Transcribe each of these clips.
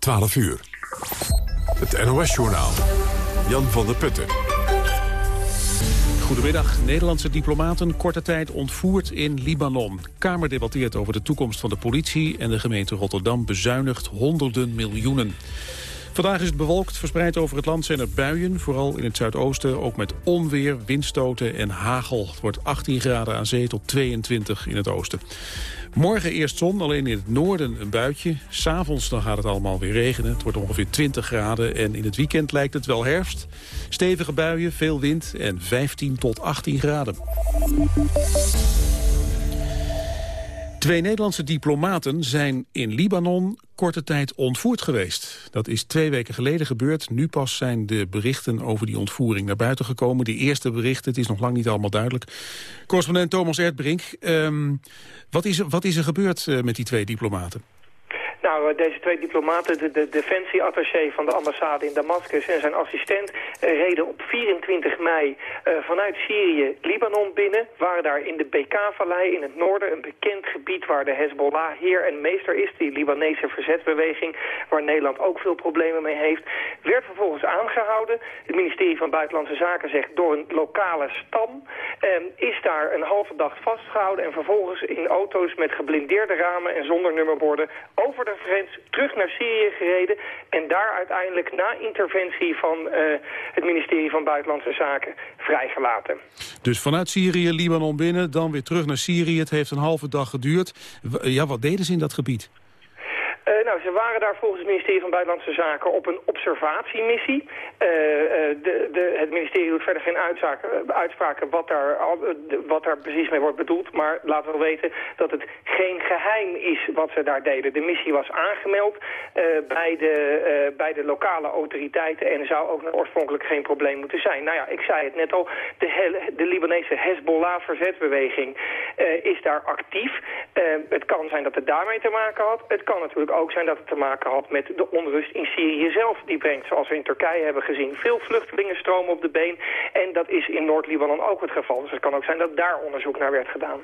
12 uur. Het NOS-journaal. Jan van der Putten. Goedemiddag. Nederlandse diplomaten korte tijd ontvoerd in Libanon. Kamer debatteert over de toekomst van de politie... en de gemeente Rotterdam bezuinigt honderden miljoenen. Vandaag is het bewolkt. Verspreid over het land zijn er buien. Vooral in het zuidoosten, ook met onweer, windstoten en hagel. Het wordt 18 graden aan zee tot 22 in het oosten. Morgen eerst zon, alleen in het noorden een buitje. S'avonds dan gaat het allemaal weer regenen. Het wordt ongeveer 20 graden en in het weekend lijkt het wel herfst. Stevige buien, veel wind en 15 tot 18 graden. Twee Nederlandse diplomaten zijn in Libanon korte tijd ontvoerd geweest. Dat is twee weken geleden gebeurd. Nu pas zijn de berichten over die ontvoering naar buiten gekomen. De eerste berichten, het is nog lang niet allemaal duidelijk. Correspondent Thomas Erdbrink, um, wat, is, wat is er gebeurd uh, met die twee diplomaten? Nou, deze twee diplomaten, de, de defensieattaché van de ambassade in Damascus en zijn assistent, eh, reden op 24 mei uh, vanuit Syrië Libanon binnen. Waren daar in de BK-vallei in het noorden, een bekend gebied waar de Hezbollah heer en meester is, die Libanese verzetsbeweging, waar Nederland ook veel problemen mee heeft. Werd vervolgens aangehouden. Het ministerie van Buitenlandse Zaken zegt door een lokale stam. Uh, is daar een halve dag vastgehouden en vervolgens in auto's met geblindeerde ramen en zonder nummerborden over de terug naar Syrië gereden... en daar uiteindelijk na interventie van uh, het ministerie van Buitenlandse Zaken vrijgelaten. Dus vanuit Syrië, Libanon binnen, dan weer terug naar Syrië. Het heeft een halve dag geduurd. Ja, wat deden ze in dat gebied? Uh, nou, ze waren daar volgens het ministerie van Buitenlandse Zaken op een observatiemissie. Uh, de, de, het ministerie doet verder geen uitspraken wat daar, wat daar precies mee wordt bedoeld. Maar laten we weten dat het geen geheim is wat ze daar deden. De missie was aangemeld bij, de, bij de lokale autoriteiten en zou ook oorspronkelijk geen probleem moeten zijn. Nou ja, ik zei het net al, de, de Libanese Hezbollah-verzetsbeweging is daar actief. het kan zijn dat het daarmee te maken had. Het kan natuurlijk ook zijn dat het te maken had met de onrust in Syrië zelf. Die brengt, zoals we in Turkije hebben gezien, veel vluchtelingen stromen op de been. En dat is in Noord-Libanon ook het geval. Dus het kan ook zijn dat daar onderzoek naar werd gedaan.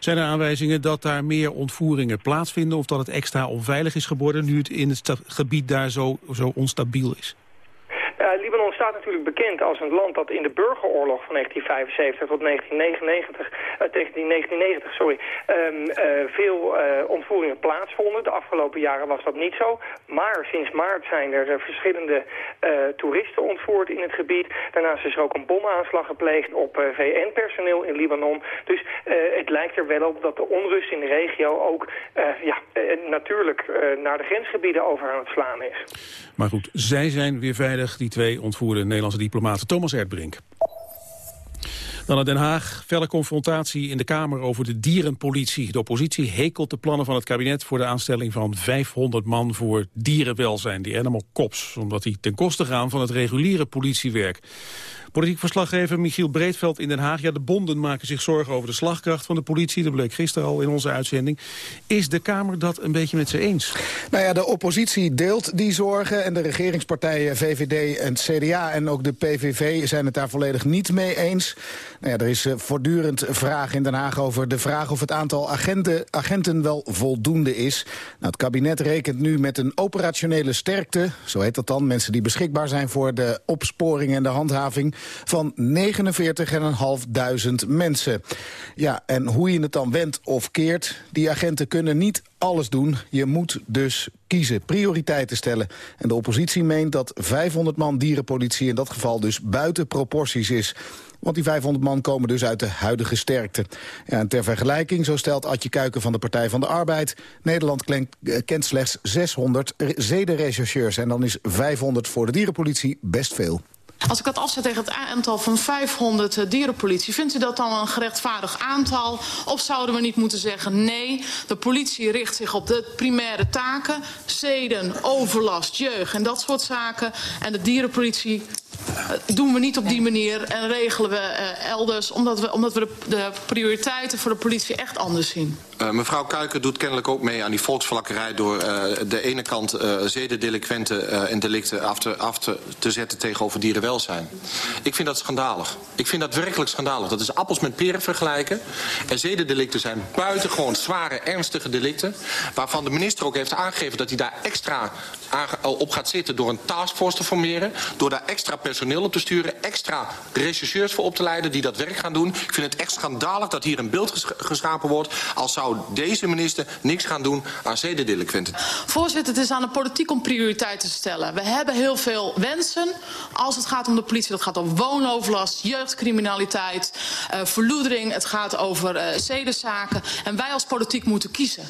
Zijn er aanwijzingen dat daar meer ontvoeringen plaatsvinden... of dat het extra onveilig is geworden nu het in het gebied daar zo, zo onstabiel is? Uh, Libanon staat natuurlijk bekend als een land dat in de burgeroorlog van 1975 tot 1999, uh, tegen 1990 sorry, um, uh, veel ontvoeringen plaatsvonden. De afgelopen jaren was dat niet zo. Maar sinds maart zijn er verschillende toeristen ontvoerd in het gebied. Daarnaast is er ook een bomaanslag gepleegd op VN-personeel in Libanon. Dus het lijkt er wel op dat de onrust in de regio ook ja, natuurlijk naar de grensgebieden over aan het slaan is. Maar goed, zij zijn weer veilig, twee ontvoerde Nederlandse diplomaten. Thomas Erdbrink. Dan naar Den Haag. Felle confrontatie in de Kamer over de dierenpolitie. De oppositie hekelt de plannen van het kabinet voor de aanstelling van 500 man voor dierenwelzijn, die animal cops, omdat die ten koste gaan van het reguliere politiewerk. Politiek verslaggever Michiel Breedveld in Den Haag. Ja, de bonden maken zich zorgen over de slagkracht van de politie. Dat bleek gisteren al in onze uitzending. Is de Kamer dat een beetje met ze eens? Nou ja, de oppositie deelt die zorgen. En de regeringspartijen VVD en CDA en ook de PVV zijn het daar volledig niet mee eens. Nou ja, er is uh, voortdurend vraag in Den Haag over de vraag of het aantal agenten, agenten wel voldoende is. Nou, het kabinet rekent nu met een operationele sterkte, zo heet dat dan, mensen die beschikbaar zijn voor de opsporing en de handhaving van 49.500 mensen. Ja, en hoe je het dan wendt of keert, die agenten kunnen niet alles doen. Je moet dus kiezen, prioriteiten stellen. En de oppositie meent dat 500 man dierenpolitie in dat geval dus buiten proporties is. Want die 500 man komen dus uit de huidige sterkte. En ter vergelijking, zo stelt Adje Kuiken van de Partij van de Arbeid... Nederland eh, kent slechts 600 zedenrechercheurs... en dan is 500 voor de dierenpolitie best veel. Als ik dat afzet tegen het aantal van 500 uh, dierenpolitie... vindt u dat dan een gerechtvaardigd aantal? Of zouden we niet moeten zeggen... nee, de politie richt zich op de primaire taken... zeden, overlast, jeugd en dat soort zaken... en de dierenpolitie doen we niet op die manier en regelen we elders... omdat we, omdat we de, de prioriteiten voor de politie echt anders zien. Uh, mevrouw Kuiker doet kennelijk ook mee aan die volksvlakkerij... door uh, de ene kant uh, zedendelinquenten en delicten af, te, af te, te, zetten tegenover dierenwelzijn. Ik vind dat schandalig. Ik vind dat werkelijk schandalig. Dat is appels met peren vergelijken. En zedendelicten zijn buitengewoon zware, ernstige delicten... waarvan de minister ook heeft aangegeven dat hij daar extra op gaat zitten... door een taskforce te formeren, door daar extra personeel op te sturen... extra rechercheurs voor op te leiden die dat werk gaan doen. Ik vind het echt schandalig dat hier een beeld geschapen wordt... als zou deze minister niks gaan doen aan zedendelinquenten. Voorzitter, het is aan de politiek om prioriteiten te stellen. We hebben heel veel wensen als het gaat om de politie. Dat gaat om woonoverlast, jeugdcriminaliteit, uh, verloedering. Het gaat over uh, zedenzaken. En wij als politiek moeten kiezen.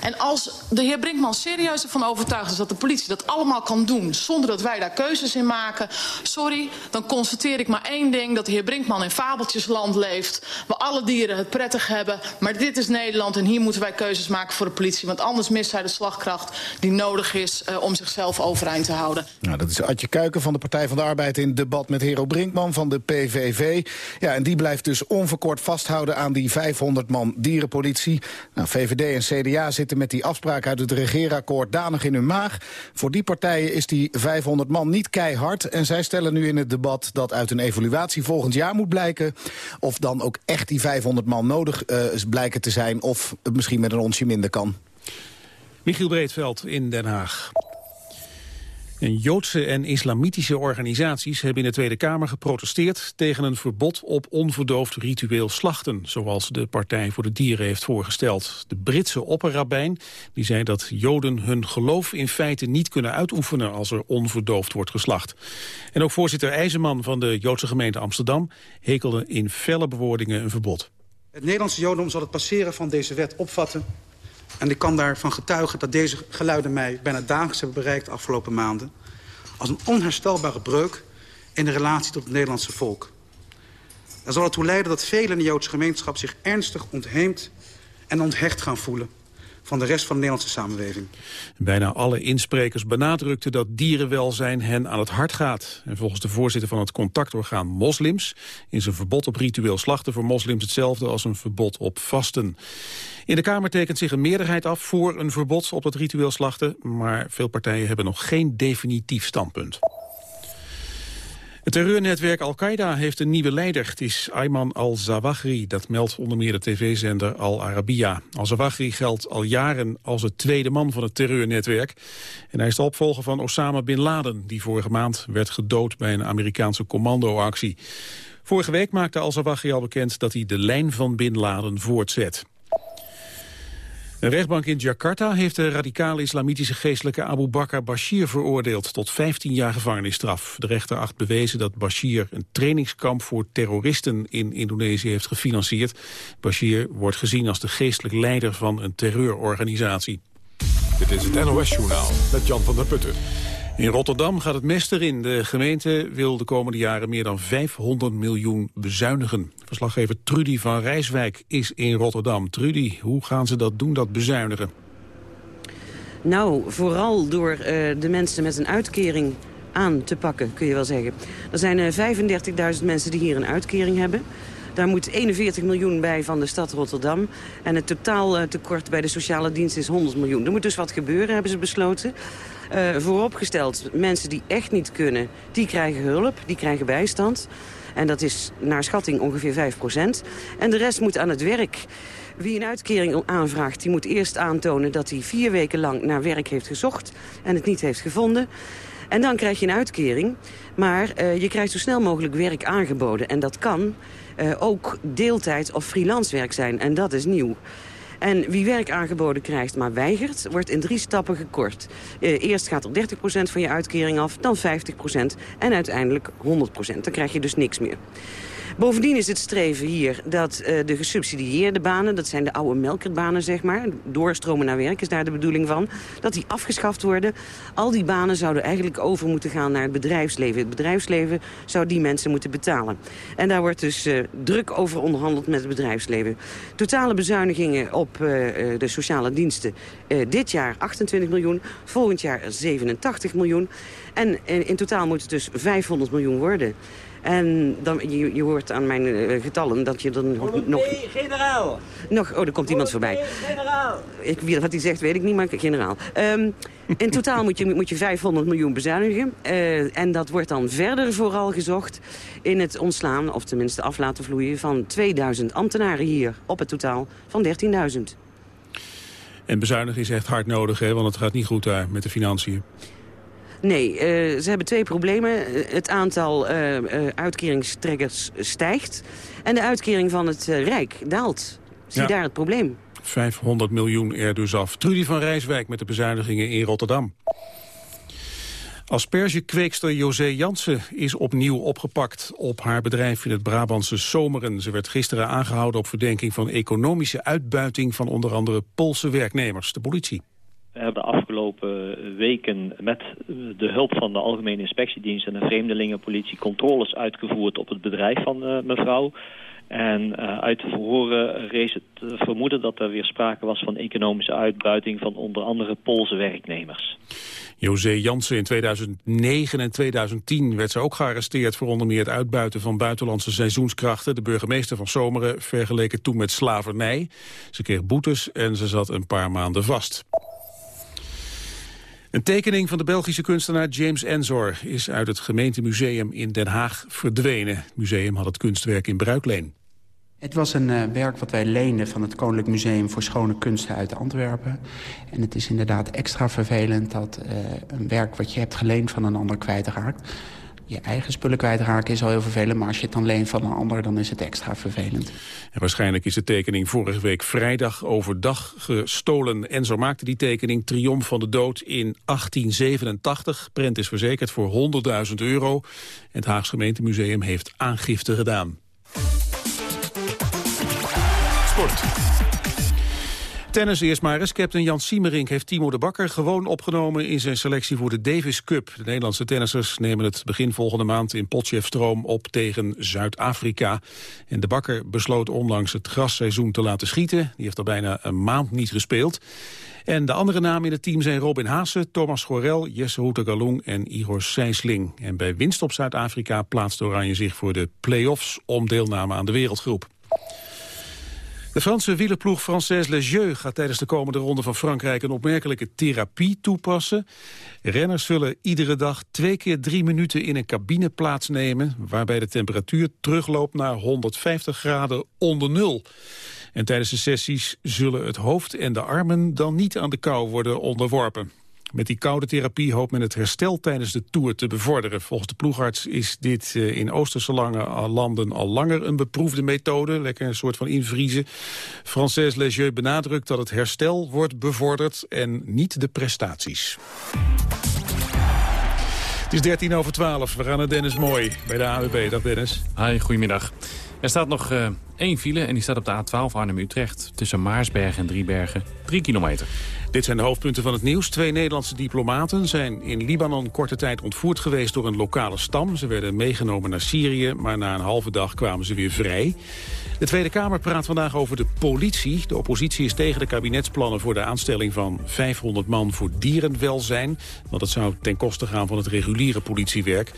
En als de heer Brinkman serieus ervan overtuigd is dat de politie dat allemaal kan doen... zonder dat wij daar keuzes in maken, sorry, dan constateer ik maar één ding... dat de heer Brinkman in fabeltjesland leeft, waar alle dieren het prettig hebben. Maar dit is Nederland en hier moeten wij keuzes maken voor de politie... want anders mist hij de slagkracht die nodig is uh, om zichzelf overeind te houden. Nou, dat is Adje Kuiken van de Partij van de Arbeid in debat met Hero Brinkman van de PVV. Ja, en die blijft dus onverkort vasthouden aan die 500 man dierenpolitie. Nou, VVD en CDA zitten met die afspraak uit het regeerakkoord danig in hun maag. Voor die partijen is die 500 man niet keihard. En zij stellen nu in het debat dat uit een evaluatie volgend jaar moet blijken... of dan ook echt die 500 man nodig uh, blijken te zijn... of het misschien met een onsje minder kan. Michiel Breedveld in Den Haag. En Joodse en islamitische organisaties hebben in de Tweede Kamer geprotesteerd tegen een verbod op onverdoofd ritueel slachten, zoals de Partij voor de Dieren heeft voorgesteld. De Britse opperrabijn die zei dat Joden hun geloof in feite niet kunnen uitoefenen als er onverdoofd wordt geslacht. En ook voorzitter IJzerman van de Joodse gemeente Amsterdam hekelde in felle bewoordingen een verbod. Het Nederlandse Jodendom zal het passeren van deze wet opvatten en ik kan daarvan getuigen dat deze geluiden mij bijna dagelijks hebben bereikt de afgelopen maanden. Als een onherstelbare breuk in de relatie tot het Nederlandse volk. Dan zal ertoe leiden dat velen in de Joodse gemeenschap zich ernstig ontheemd en onthecht gaan voelen van de rest van de Nederlandse samenleving. Bijna alle insprekers benadrukten dat dierenwelzijn hen aan het hart gaat. En volgens de voorzitter van het contactorgaan Moslims... is een verbod op ritueel slachten voor moslims hetzelfde als een verbod op vasten. In de Kamer tekent zich een meerderheid af voor een verbod op het ritueel slachten... maar veel partijen hebben nog geen definitief standpunt. Het terreurnetwerk Al-Qaeda heeft een nieuwe leider. Het is Ayman al-Zawahri, dat meldt onder meer de tv-zender Al Arabiya. Al-Zawahri geldt al jaren als het tweede man van het terreurnetwerk. En hij is de opvolger van Osama Bin Laden... die vorige maand werd gedood bij een Amerikaanse commandoactie. Vorige week maakte al-Zawahri al bekend dat hij de lijn van Bin Laden voortzet. Een rechtbank in Jakarta heeft de radicale islamitische geestelijke Abu Bakr Bashir veroordeeld tot 15 jaar gevangenisstraf. De rechter acht bewezen dat Bashir een trainingskamp voor terroristen in Indonesië heeft gefinancierd. Bashir wordt gezien als de geestelijk leider van een terreurorganisatie. Dit is het NOS Journaal met Jan van der Putten. In Rotterdam gaat het mes erin. De gemeente wil de komende jaren meer dan 500 miljoen bezuinigen. Verslaggever Trudy van Rijswijk is in Rotterdam. Trudy, hoe gaan ze dat doen, dat bezuinigen? Nou, vooral door uh, de mensen met een uitkering aan te pakken, kun je wel zeggen. Er zijn uh, eh, 35.000 mensen die hier een uitkering hebben. Daar moet 41 miljoen bij van de stad Rotterdam. En het totaal tekort bij de sociale dienst is 100 miljoen. Er moet dus wat gebeuren, hebben ze besloten. Uh, vooropgesteld, mensen die echt niet kunnen, die krijgen hulp, die krijgen bijstand. En dat is naar schatting ongeveer 5% En de rest moet aan het werk. Wie een uitkering aanvraagt, die moet eerst aantonen dat hij vier weken lang naar werk heeft gezocht en het niet heeft gevonden. En dan krijg je een uitkering. Maar uh, je krijgt zo snel mogelijk werk aangeboden. En dat kan uh, ook deeltijd of freelance werk zijn. En dat is nieuw. En wie werk aangeboden krijgt, maar weigert, wordt in drie stappen gekort. Uh, eerst gaat er 30% van je uitkering af, dan 50% en uiteindelijk 100%. Dan krijg je dus niks meer. Bovendien is het streven hier dat uh, de gesubsidieerde banen... dat zijn de oude melkerbanen, zeg maar... doorstromen naar werk is daar de bedoeling van... dat die afgeschaft worden. Al die banen zouden eigenlijk over moeten gaan naar het bedrijfsleven. Het bedrijfsleven zou die mensen moeten betalen. En daar wordt dus uh, druk over onderhandeld met het bedrijfsleven. Totale bezuinigingen op uh, de sociale diensten. dit jaar 28 miljoen, volgend jaar 87 miljoen. En in totaal moet het dus 500 miljoen worden. En dan, je, je hoort aan mijn uh, getallen dat je dan nog... nog generaal! Nog, oh, er komt iemand voorbij. generaal! Ik, wat hij zegt weet ik niet, maar generaal. Um, in totaal moet je, moet je 500 miljoen bezuinigen. Uh, en dat wordt dan verder vooral gezocht in het ontslaan... of tenminste af laten vloeien van 2000 ambtenaren hier... op het totaal van 13.000. En bezuinigen is echt hard nodig, hè? want het gaat niet goed daar met de financiën. Nee, uh, ze hebben twee problemen. Het aantal uh, uitkeringstrekkers stijgt. En de uitkering van het Rijk daalt. Zie ja. daar het probleem. 500 miljoen er dus af. Trudy van Rijswijk met de bezuinigingen in Rotterdam. Aspergekweekster José Jansen is opnieuw opgepakt op haar bedrijf in het Brabantse Zomeren. Ze werd gisteren aangehouden op verdenking van economische uitbuiting van onder andere Poolse werknemers. De politie. Hebben de afgelopen weken met de hulp van de Algemene Inspectiedienst en de Vreemdelingenpolitie controles uitgevoerd op het bedrijf van uh, mevrouw. En uh, uit de verhoren rees het vermoeden dat er weer sprake was van economische uitbuiting van onder andere Poolse werknemers. José Jansen in 2009 en 2010 werd ze ook gearresteerd voor onder meer het uitbuiten van buitenlandse seizoenskrachten. De burgemeester van Zomeren vergeleken toen met slavernij. Ze kreeg boetes en ze zat een paar maanden vast. Een tekening van de Belgische kunstenaar James Enzor is uit het gemeentemuseum in Den Haag verdwenen. Het museum had het kunstwerk in bruikleen. Het was een uh, werk wat wij leenden van het Koninklijk Museum voor Schone Kunsten uit Antwerpen. En het is inderdaad extra vervelend dat uh, een werk wat je hebt geleend van een ander kwijtraakt je eigen spullen kwijtraken is al heel vervelend... maar als je het dan leent van een ander, dan is het extra vervelend. En waarschijnlijk is de tekening vorige week vrijdag overdag gestolen. En zo maakte die tekening Triomf van de Dood in 1887. Prent is verzekerd voor 100.000 euro. Het Haags Gemeentemuseum heeft aangifte gedaan. Sport. Tennis eerst maar eens. Captain Jan Siemerink heeft Timo de Bakker gewoon opgenomen in zijn selectie voor de Davis Cup. De Nederlandse tennissers nemen het begin volgende maand in Potchefstroom op tegen Zuid-Afrika. En de Bakker besloot onlangs het grasseizoen te laten schieten. Die heeft al bijna een maand niet gespeeld. En de andere namen in het team zijn Robin Haase, Thomas Gorel, Jesse Hoeter-Galung en Igor Sijsling. En bij winst op Zuid-Afrika plaatst Oranje zich voor de play-offs om deelname aan de wereldgroep. De Franse wielerploeg Française Legieux gaat tijdens de komende ronde van Frankrijk een opmerkelijke therapie toepassen. Renners zullen iedere dag twee keer drie minuten in een cabine plaatsnemen, waarbij de temperatuur terugloopt naar 150 graden onder nul. En tijdens de sessies zullen het hoofd en de armen dan niet aan de kou worden onderworpen. Met die koude therapie hoopt men het herstel tijdens de Tour te bevorderen. Volgens de ploegarts is dit eh, in Oosterse landen al langer een beproefde methode. Lekker een soort van invriezen. Frances Legieux benadrukt dat het herstel wordt bevorderd en niet de prestaties. Het is 13 over 12. We gaan naar Dennis Mooi bij de AWB. Dag Dennis. Hi, goedemiddag. Er staat nog uh, één file en die staat op de A12 Arnhem-Utrecht. Tussen Maarsbergen en Driebergen. 3 kilometer. Dit zijn de hoofdpunten van het nieuws. Twee Nederlandse diplomaten zijn in Libanon korte tijd ontvoerd geweest door een lokale stam. Ze werden meegenomen naar Syrië, maar na een halve dag kwamen ze weer vrij. De Tweede Kamer praat vandaag over de politie. De oppositie is tegen de kabinetsplannen voor de aanstelling van 500 man voor dierenwelzijn. Want dat zou ten koste gaan van het reguliere politiewerk.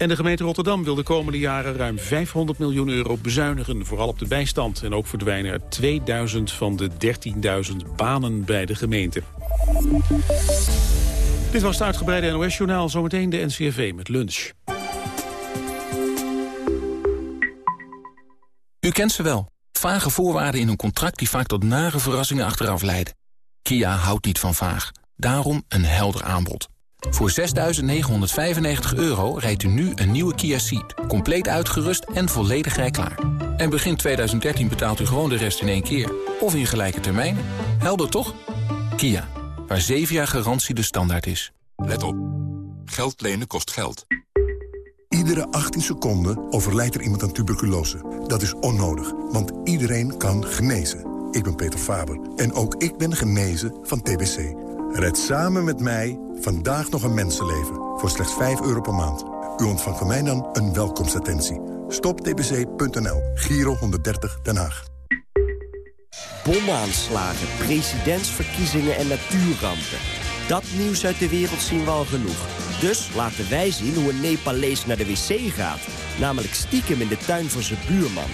En de gemeente Rotterdam wil de komende jaren ruim 500 miljoen euro bezuinigen. Vooral op de bijstand. En ook verdwijnen er 2000 van de 13.000 banen bij de gemeente. Dit was het uitgebreide NOS-journaal. Zometeen de NCRV met lunch. U kent ze wel. Vage voorwaarden in een contract die vaak tot nare verrassingen achteraf leiden. Kia houdt niet van vaag. Daarom een helder aanbod. Voor 6.995 euro rijdt u nu een nieuwe Kia Ceed. Compleet uitgerust en volledig rijklaar. En begin 2013 betaalt u gewoon de rest in één keer. Of in gelijke termijn. Helder toch? Kia, waar 7 jaar garantie de standaard is. Let op. Geld lenen kost geld. Iedere 18 seconden overlijdt er iemand aan tuberculose. Dat is onnodig, want iedereen kan genezen. Ik ben Peter Faber en ook ik ben genezen van TBC. Red samen met mij vandaag nog een mensenleven voor slechts 5 euro per maand. U ontvangt van mij dan een welkomstattentie. Stoptbc.nl, Giro 130 Den Haag. Bomaanslagen, presidentsverkiezingen en natuurrampen. Dat nieuws uit de wereld zien we al genoeg. Dus laten wij zien hoe een Nepalees naar de wc gaat. Namelijk stiekem in de tuin van zijn buurman.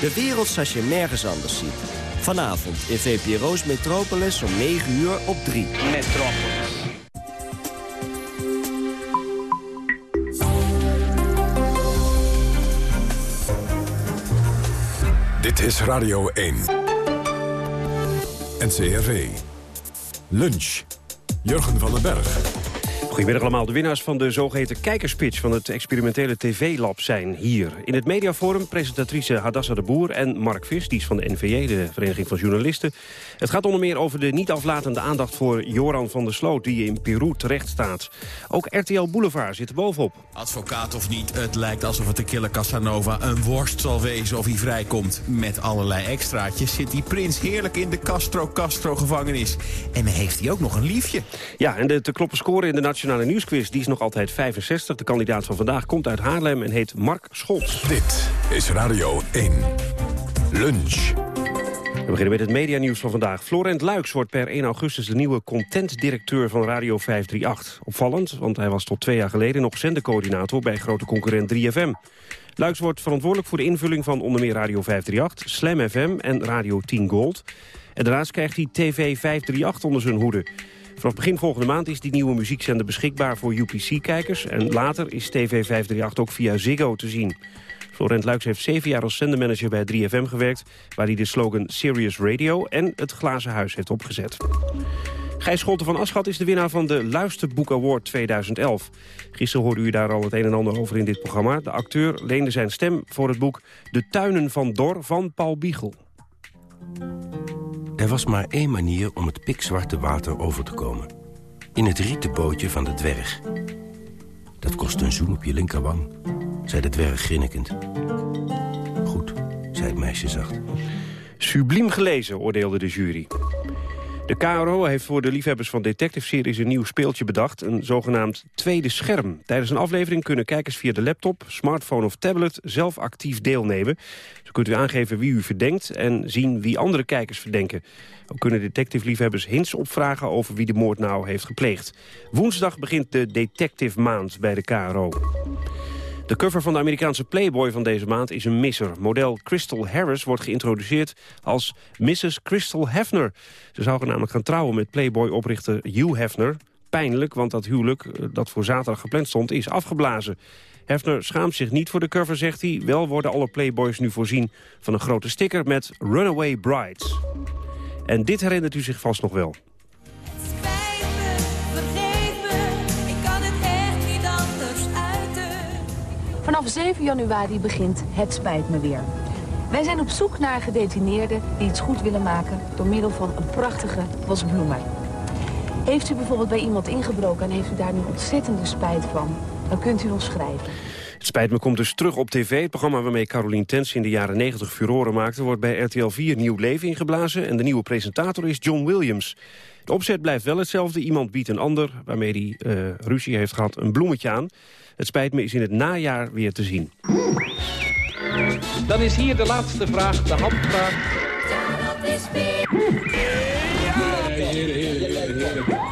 De wereld zoals je nergens anders ziet. Vanavond in VPRO's Metropolis om 9 uur op 3. Metropolis. Dit is Radio 1. NCRV. Lunch. Jurgen van den Berg. Goedemiddag allemaal. De winnaars van de zogeheten kijkerspitch van het experimentele TV-lab zijn hier. In het mediaforum presentatrice Hadassa de Boer en Mark Vis, die is van de NVJ, de Vereniging van Journalisten. Het gaat onder meer over de niet aflatende aandacht voor Joran van der Sloot, die in Peru terecht staat. Ook RTL Boulevard zit er bovenop. Advocaat of niet, het lijkt alsof het de killer Casanova een worst zal wezen of hij vrijkomt. Met allerlei extraatjes zit die prins heerlijk in de Castro-Castro-gevangenis. En heeft hij ook nog een liefje. Ja, en de te kloppen score in de Nationale Nieuwsquiz die is nog altijd 65. De kandidaat van vandaag komt uit Haarlem en heet Mark Scholz. Dit is Radio 1. Lunch. We beginnen met het medianieuws van vandaag. Florent Luiks wordt per 1 augustus de nieuwe content-directeur van Radio 538. Opvallend, want hij was tot twee jaar geleden nog zendercoördinator bij grote concurrent 3FM. Luiks wordt verantwoordelijk voor de invulling van onder meer Radio 538, Slam FM en Radio 10 Gold. En daarnaast krijgt hij TV 538 onder zijn hoede. Vanaf begin volgende maand is die nieuwe muziekzender beschikbaar voor UPC-kijkers. En later is TV 538 ook via Ziggo te zien. Florent Luiks heeft zeven jaar als zendermanager bij 3FM gewerkt... waar hij de slogan Serious Radio en het Glazen Huis heeft opgezet. Gijs Scholten van Aschat is de winnaar van de Luisterboek Award 2011. Gisteren hoorde u daar al het een en ander over in dit programma. De acteur leende zijn stem voor het boek De Tuinen van Dor van Paul Biegel. Er was maar één manier om het pikzwarte water over te komen. In het rieten bootje van de dwerg. Dat kost een zoen op je linkerwang, zei de dwerg grinnikend. Goed, zei het meisje zacht. Subliem gelezen, oordeelde de jury. De KRO heeft voor de liefhebbers van detective-series een nieuw speeltje bedacht. Een zogenaamd tweede scherm. Tijdens een aflevering kunnen kijkers via de laptop, smartphone of tablet zelf actief deelnemen. Zo kunt u aangeven wie u verdenkt en zien wie andere kijkers verdenken. Ook kunnen detective-liefhebbers hints opvragen over wie de moord nou heeft gepleegd. Woensdag begint de Detective Maand bij de KRO. De cover van de Amerikaanse Playboy van deze maand is een misser. Model Crystal Harris wordt geïntroduceerd als Mrs. Crystal Hefner. Ze zou namelijk gaan trouwen met Playboy-oprichter Hugh Hefner. Pijnlijk, want dat huwelijk, eh, dat voor zaterdag gepland stond, is afgeblazen. Hefner schaamt zich niet voor de cover, zegt hij. Wel worden alle Playboys nu voorzien van een grote sticker met Runaway Brides. En dit herinnert u zich vast nog wel. Vanaf 7 januari begint Het Spijt Me Weer. Wij zijn op zoek naar gedetineerden die iets goed willen maken... door middel van een prachtige bos bloemen. Heeft u bijvoorbeeld bij iemand ingebroken en heeft u daar nu ontzettende spijt van... dan kunt u ons schrijven. Het spijt me komt dus terug op tv. Het programma waarmee Carolien Tens in de jaren 90 furoren maakte... wordt bij RTL 4 nieuw leven ingeblazen. En de nieuwe presentator is John Williams. De opzet blijft wel hetzelfde. Iemand biedt een ander, waarmee hij uh, ruzie heeft gehad, een bloemetje aan. Het spijt me is in het najaar weer te zien. Dan is hier de laatste vraag, de handvraag.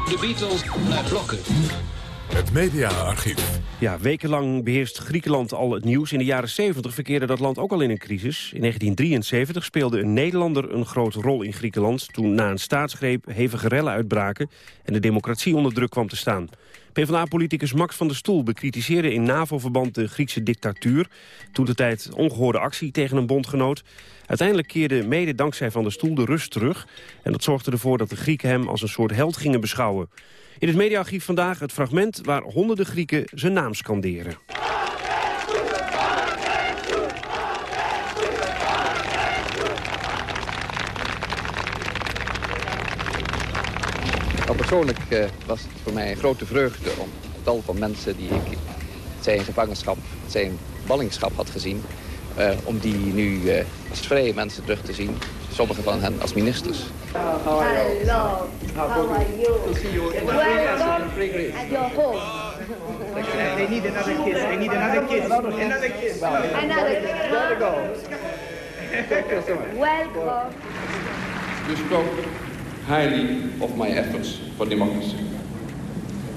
De Beatles naar blokken. Het mediaarchief. Ja, wekenlang beheerst Griekenland al het nieuws. In de jaren 70 verkeerde dat land ook al in een crisis. In 1973 speelde een Nederlander een grote rol in Griekenland... toen na een staatsgreep hevige rellen uitbraken... en de democratie onder druk kwam te staan. PvdA-politicus Max van der Stoel bekritiseerde in NAVO-verband de Griekse dictatuur. Toen de tijd ongehoorde actie tegen een bondgenoot. Uiteindelijk keerde mede dankzij Van der Stoel de rust terug. En dat zorgde ervoor dat de Grieken hem als een soort held gingen beschouwen. In het mediaarchief vandaag het fragment waar honderden Grieken zijn naam scanderen. Persoonlijk uh, was het voor mij een grote vreugde om het tal van mensen die ik zij in gevangenschap, zij in ballingschap had gezien... Uh, om die nu uh, als vrije mensen terug te zien. Sommigen van hen als ministers. You? Hello. How are you? To see you in at your home. They need another kiss. They need another kiss. Another kiss. Another kiss. Gotta go. Welcome. Spoke highly of my efforts for democracy.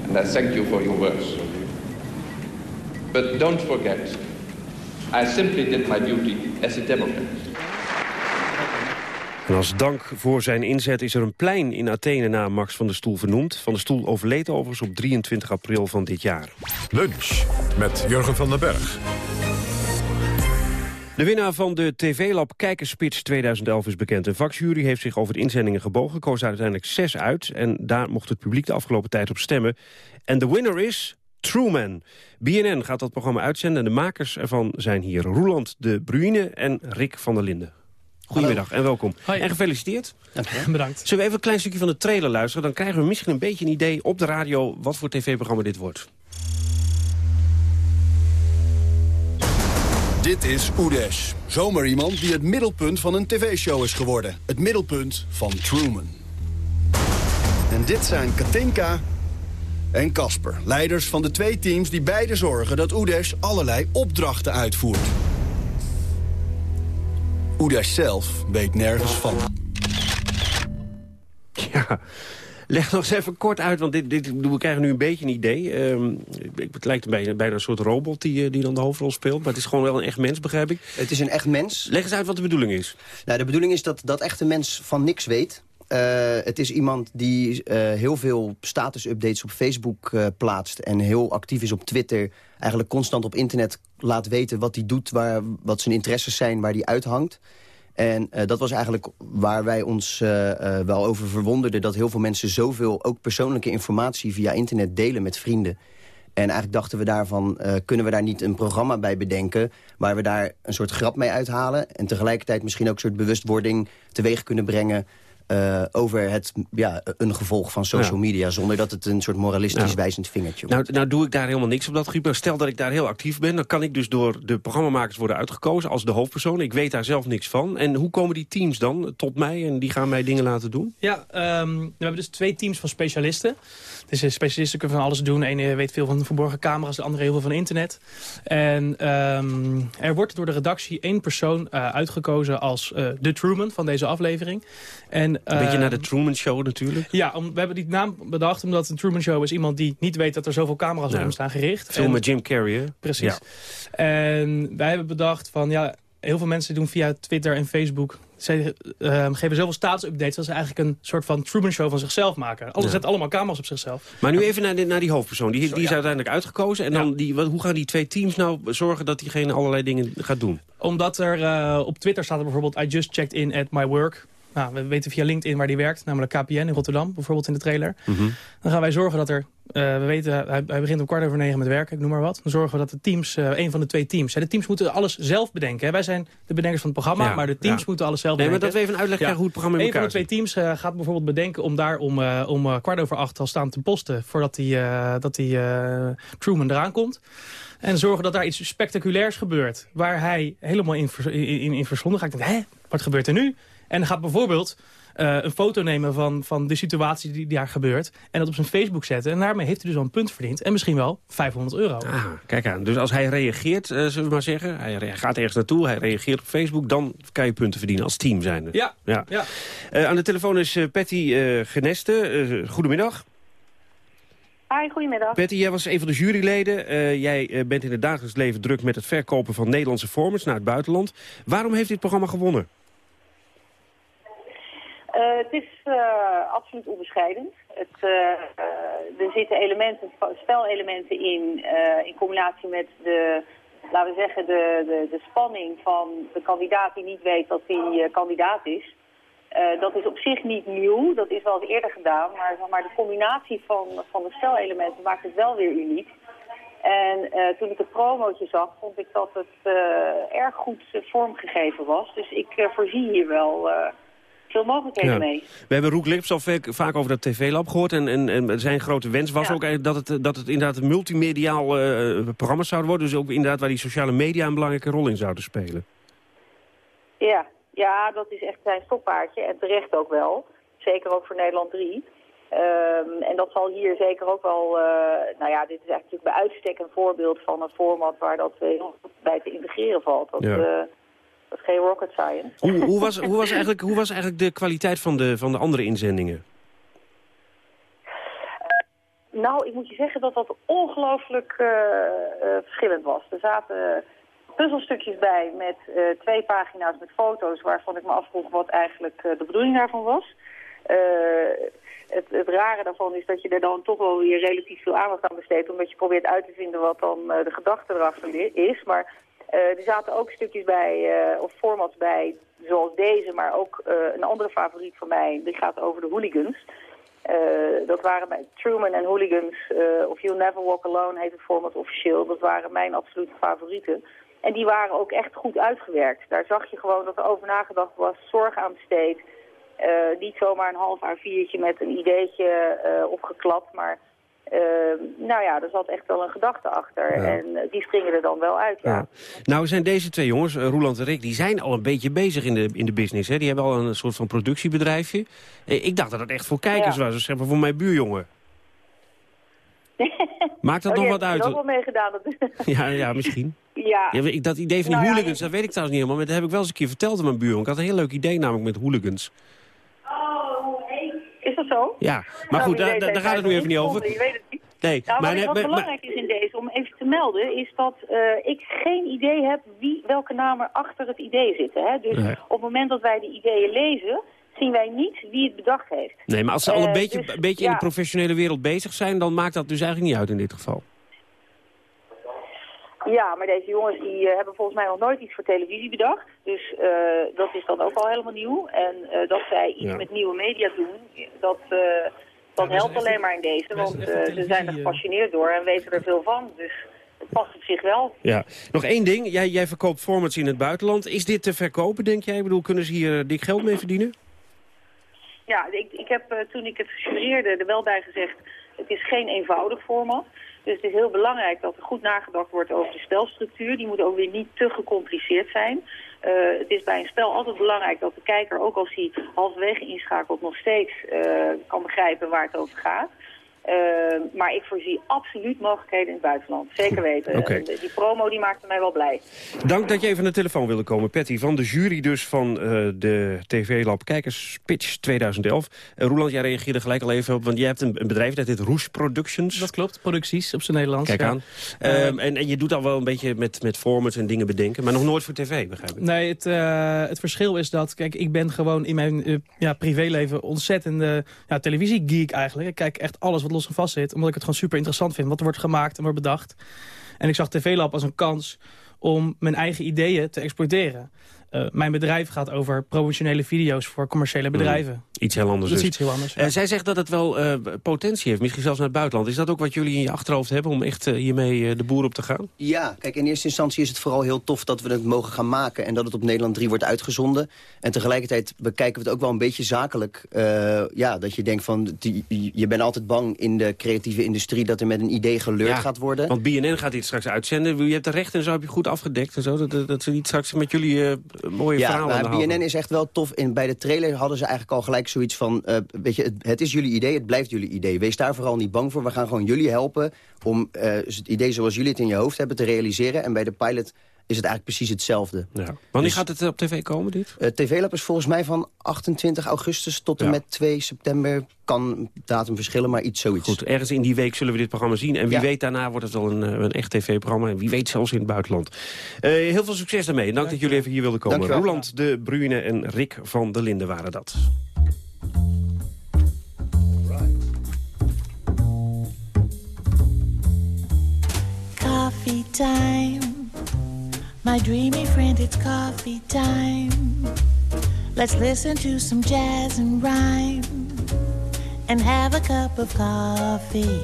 And I thank you for your words. But don't forget, I simply did my duty as a Democrat. En als dank voor zijn inzet is er een plein in Athene na Max van der Stoel vernoemd. Van der Stoel overleed overigens op 23 april van dit jaar. Lunch met Jurgen van den Berg. De winnaar van de TV-lab Kijkerspits 2011 is bekend. Een vakjury heeft zich over de inzendingen gebogen, koos er uiteindelijk zes uit... en daar mocht het publiek de afgelopen tijd op stemmen. En de winner is Truman. BNN gaat dat programma uitzenden en de makers ervan zijn hier. Roeland de Bruyne en Rick van der Linden. Goedemiddag en welkom. En gefeliciteerd. Bedankt. Zullen we even een klein stukje van de trailer luisteren? Dan krijgen we misschien een beetje een idee op de radio... wat voor tv-programma dit wordt. Dit is Oedesh. Zomaar iemand die het middelpunt van een tv-show is geworden. Het middelpunt van Truman. En dit zijn Katinka en Casper. Leiders van de twee teams die beide zorgen dat Oedesh allerlei opdrachten uitvoert. Oedesh zelf weet nergens van. Ja, leg nog eens even kort uit, want dit, dit, we krijgen nu een beetje een idee. Um, het lijkt bijna, bijna een soort robot die, die dan de hoofdrol speelt. Maar het is gewoon wel een echt mens, begrijp ik. Het is een echt mens. Leg eens uit wat de bedoeling is. Nou, de bedoeling is dat dat echte mens van niks weet. Uh, het is iemand die uh, heel veel status-updates op Facebook uh, plaatst... en heel actief is op Twitter. Eigenlijk constant op internet laat weten wat hij doet... Waar, wat zijn interesses zijn, waar hij uithangt. En dat was eigenlijk waar wij ons wel over verwonderden... dat heel veel mensen zoveel, ook persoonlijke informatie... via internet delen met vrienden. En eigenlijk dachten we daarvan, kunnen we daar niet een programma bij bedenken... waar we daar een soort grap mee uithalen... en tegelijkertijd misschien ook een soort bewustwording teweeg kunnen brengen... Uh, over het, ja, een gevolg van social media... zonder dat het een soort moralistisch Ja. wijzend vingertje wordt. Nou, nou doe ik daar helemaal niks op dat gebied. Maar stel dat ik daar heel actief ben... dan kan ik dus door de programmamakers worden uitgekozen als de hoofdpersoon. Ik weet daar zelf niks van. En hoe komen die teams dan tot mij en die gaan mij dingen laten doen? Ja, ehm, we hebben dus twee teams van specialisten. Dus specialisten kunnen van alles doen. De ene weet veel van verborgen camera's, de andere heel veel van internet. En ehm, er wordt door de redactie één persoon eh, uitgekozen als eh, de Truman van deze aflevering. En, Een beetje naar de ehm, Truman Show natuurlijk. Ja, om, we hebben die naam bedacht omdat een Truman Show is iemand die niet weet dat er zoveel camera's op Ja. hem staan gericht. Film met Jim Carrey, hè? Precies. Ja. En wij hebben bedacht van ja, heel veel mensen doen via Twitter en Facebook. Zij ehm, geven zoveel status-updates dat ze eigenlijk een soort van Truman Show van zichzelf maken. Alles Ja. zetten allemaal camera's op zichzelf. Maar nu even naar, die- naar die hoofdpersoon. Die, die is ja. uiteindelijk uitgekozen. En dan die, wat, hoe gaan die twee teams nou zorgen dat diegene allerlei dingen gaat doen? Omdat er eh, op Twitter staat er bijvoorbeeld... I just checked in at my work. Nou, we weten via LinkedIn waar die werkt. Namelijk KPN in Rotterdam, bijvoorbeeld in de trailer. Dan gaan wij zorgen dat er... eh, we weten, hij, hij begint om kwart over negen met werken, ik noem maar wat. Dan zorgen we dat de teams, eh, een van de twee teams... Hè, de teams moeten alles zelf bedenken. Hè. Wij zijn de bedenkers van het programma, Ja, maar de teams ja. moeten alles zelf Nee, maar bedenken. dat we even uitleg krijgen hoe het programma in Een van elkaar de twee teams eh, gaat bijvoorbeeld bedenken om daar om, om kwart over acht al staan te posten... voordat die, dat die Truman eraan komt. En zorgen dat daar iets spectaculairs gebeurt. Waar hij helemaal in, in, in, gaat. Ik denk, hè, wat gebeurt er nu? En gaat bijvoorbeeld eh, een foto nemen van, van de situatie die daar gebeurt. En dat op zijn Facebook zetten. En daarmee heeft hij dus al een punt verdiend. En misschien wel 500 euro. Ah, kijk aan. Dus als hij reageert, eh, zullen we maar zeggen... hij gaat ergens naartoe, hij reageert op Facebook... dan kan je punten verdienen als team zijnde. Ja, ja. ja. Eh, aan de telefoon is eh, Patty eh, Geneste. Eh, goedemiddag. Hi, goedemiddag. Patty, jij was een van de juryleden. Eh, jij bent in het dagelijks leven druk met het verkopen van Nederlandse formats naar het buitenland. Waarom heeft dit programma gewonnen? Eh, het is eh, absoluut onbescheidend. Het, eh, er zitten elementen, spelelementen in, in combinatie met de, laten we zeggen, de, de, de spanning van de kandidaat die niet weet dat hij kandidaat is. Dat is op zich niet nieuw, dat is wel eens eerder gedaan, maar, maar de combinatie van, van de spelelementen maakt het wel weer uniek. En toen ik het promootje zag, vond ik dat het erg goed vormgegeven was. Dus ik voorzie hier wel veel mogelijkheden Ja. mee. We hebben Roek Lips al vaak, over dat tv-lab gehoord. En, en, en zijn grote wens was ook eigenlijk dat het, dat het inderdaad een multimediaal eh programma zou worden. Dus ook inderdaad waar die sociale media een belangrijke rol in zouden spelen. Ja, ja, dat is echt zijn stokpaardje en terecht ook wel. Zeker ook voor Nederland 3. Ehm, en dat zal hier zeker ook wel, eh, nou ja, dit is natuurlijk bij uitstek een voorbeeld van een format waar dat eh, bij te integreren valt. Dat, Ja. Eh, dat is geen rocket science. Hoe, hoe, was, hoe, was eigenlijk, hoe was eigenlijk de kwaliteit van de, van de andere inzendingen? Nou, ik moet je zeggen dat dat ongelooflijk eh, eh, verschillend was. Er zaten puzzelstukjes bij met eh, twee pagina's met foto's... waarvan ik me afvroeg wat eigenlijk eh, de bedoeling daarvan was. Eh, het, het rare daarvan is dat je er dan toch wel weer relatief veel aandacht aan besteedt... omdat je probeert uit te vinden wat dan eh, de gedachte erachter is. Maar eh, er zaten ook stukjes bij, eh, of formats bij, zoals deze... maar ook eh, een andere favoriet van mij, die gaat over de hooligans... Eh, dat waren mijn Truman en Hooligans, eh, of You'll Never Walk Alone heet het format officieel. Dat waren mijn absolute favorieten. En die waren ook echt goed uitgewerkt. Daar zag je gewoon dat er over nagedacht was, zorg aan besteed. Eh, niet zomaar een half A4'tje met een ideetje eh, opgeklapt, maar eh, nou ja, er zat echt wel een gedachte achter. Ja. En eh, die springen er dan wel uit, ja. Ja. Nou zijn deze twee jongens, eh, Roeland en Rick, die zijn al een beetje bezig in de, in de business. Hè? Die hebben al een soort van productiebedrijfje. Eh, Ik dacht dat het echt voor kijkers Ja. was, dus zeg maar voor mijn buurjongen. Maakt dat Oh, nog wat uit? er ook wel meegedaan. Dat... Ja, ja, misschien. ja. Ja, ik- dat idee van die Nou hooligans, dat weet ik trouwens niet helemaal. Maar dat heb ik wel eens een keer verteld aan mijn buurman. Ik had een heel leuk idee namelijk met hooligans. Zo? Ja, maar Nou, goed, daar, gaat het nu even niet over. Je weet het niet. Nee, Nou, maar, wat, nee, wat maar- belangrijk is in deze, om even te melden, is dat eh, ik geen idee heb wie, welke naam er achter het idee zitten. Hè? Dus Nee. op het moment dat wij die ideeën lezen, zien wij niet wie het bedacht heeft. nee, maar als ze al een Eh, beetje, dus, een beetje in de professionele wereld bezig zijn... dan maakt dat dus eigenlijk niet uit in dit geval. Ja, maar deze jongens die eh, hebben volgens mij nog nooit iets voor televisie bedacht. Dus eh, dat is dan ook al helemaal nieuw. En eh, dat zij iets Ja. met nieuwe media doen, dat, dat helpt alleen maar in deze. Want ze zijn er gepassioneerd door en weten er veel van. Dus het past op zich wel. Ja. Nog één ding, jij, jij verkoopt formats in het buitenland. Is dit te verkopen, denk jij? Ik bedoel, kunnen ze hier dik geld mee verdienen? Ja, ik, ik heb toen ik het suggereerde er wel bij gezegd... het is geen eenvoudig format. Dus het is heel belangrijk dat er goed nagedacht wordt over de spelstructuur. Die moet ook weer niet te gecompliceerd zijn. Eh, het is bij een spel altijd belangrijk dat de kijker, ook als hij halverwege inschakelt... nog steeds eh, kan begrijpen waar het over gaat. Eh, maar ik voorzie absoluut mogelijkheden in het buitenland. Zeker weten. Eh, die promo die maakte mij wel blij. Dank dat je even aan de telefoon wilde komen, Patty. Van de jury dus van eh, de TV-lab Kijkerspitch 2011. Uh, Roeland, jij reageerde gelijk al even op, want jij hebt een, een bedrijf dat heet Roes Productions. Dat klopt, producties op zijn Nederlands. Kijk ja. aan. Ehm, en, en je doet al wel een beetje met, met formats en dingen bedenken, maar nog nooit voor tv, begrijp ik. Nee, het, eh, het verschil is dat, kijk, ik ben gewoon in mijn eh, ja, privéleven ontzettende ja, televisiegeek eigenlijk. Ik kijk echt alles wat los en vast zit, omdat ik het gewoon super interessant vind. Wat er wordt gemaakt en wordt bedacht. En ik zag TV Lab als een kans om mijn eigen ideeën te exploiteren. Eh, mijn bedrijf gaat over promotionele video's voor commerciële bedrijven. Iets heel anders Dat is dus. iets heel anders. Eh, zij zegt dat het wel eh, potentie heeft, misschien zelfs naar het buitenland. Is dat ook wat jullie in je achterhoofd hebben om echt eh, hiermee eh, de boer op te gaan? Ja, kijk, in eerste instantie is het vooral heel tof dat we het mogen gaan maken... en dat het op Nederland 3 wordt uitgezonden. En tegelijkertijd bekijken we het ook wel een beetje zakelijk. Eh, ja, dat je denkt van, die- je bent altijd bang in de creatieve industrie... dat er met een idee geleurd Ja, gaat worden. Want BNN gaat dit straks uitzenden. Je hebt de rechten en zo heb je goed afgedekt en zo. Dat, dat, dat ze niet straks met jullie eh, mooie ja, verhalen maar hand BNN is echt wel tof. In, bij de trailer hadden ze eigenlijk al gelijk zoiets van... eh, weet je, het, het is jullie idee, het blijft jullie idee. Wees daar vooral niet bang voor. We gaan gewoon jullie helpen om eh, het idee zoals jullie het in je hoofd hebben te realiseren. En bij de pilot is het eigenlijk precies hetzelfde. Ja. Wanneer Dus- gaat het eh, op tv komen, dit? TV-lab is volgens mij van 28 augustus tot en Ja. met 2 september. Kan datum verschillen, maar iets zoiets. Goed, ergens in die week zullen we dit programma zien. En wie Ja. weet, daarna wordt het wel een, een echt tv-programma. En wie weet zelfs in het buitenland. Heel veel succes daarmee. Dank dat jullie even hier wilden komen. Roland de Bruyne en Rick van der Linden waren dat. Time. My dreamy friend, it's coffee time. Let's listen to some jazz and rhyme and have a cup of coffee.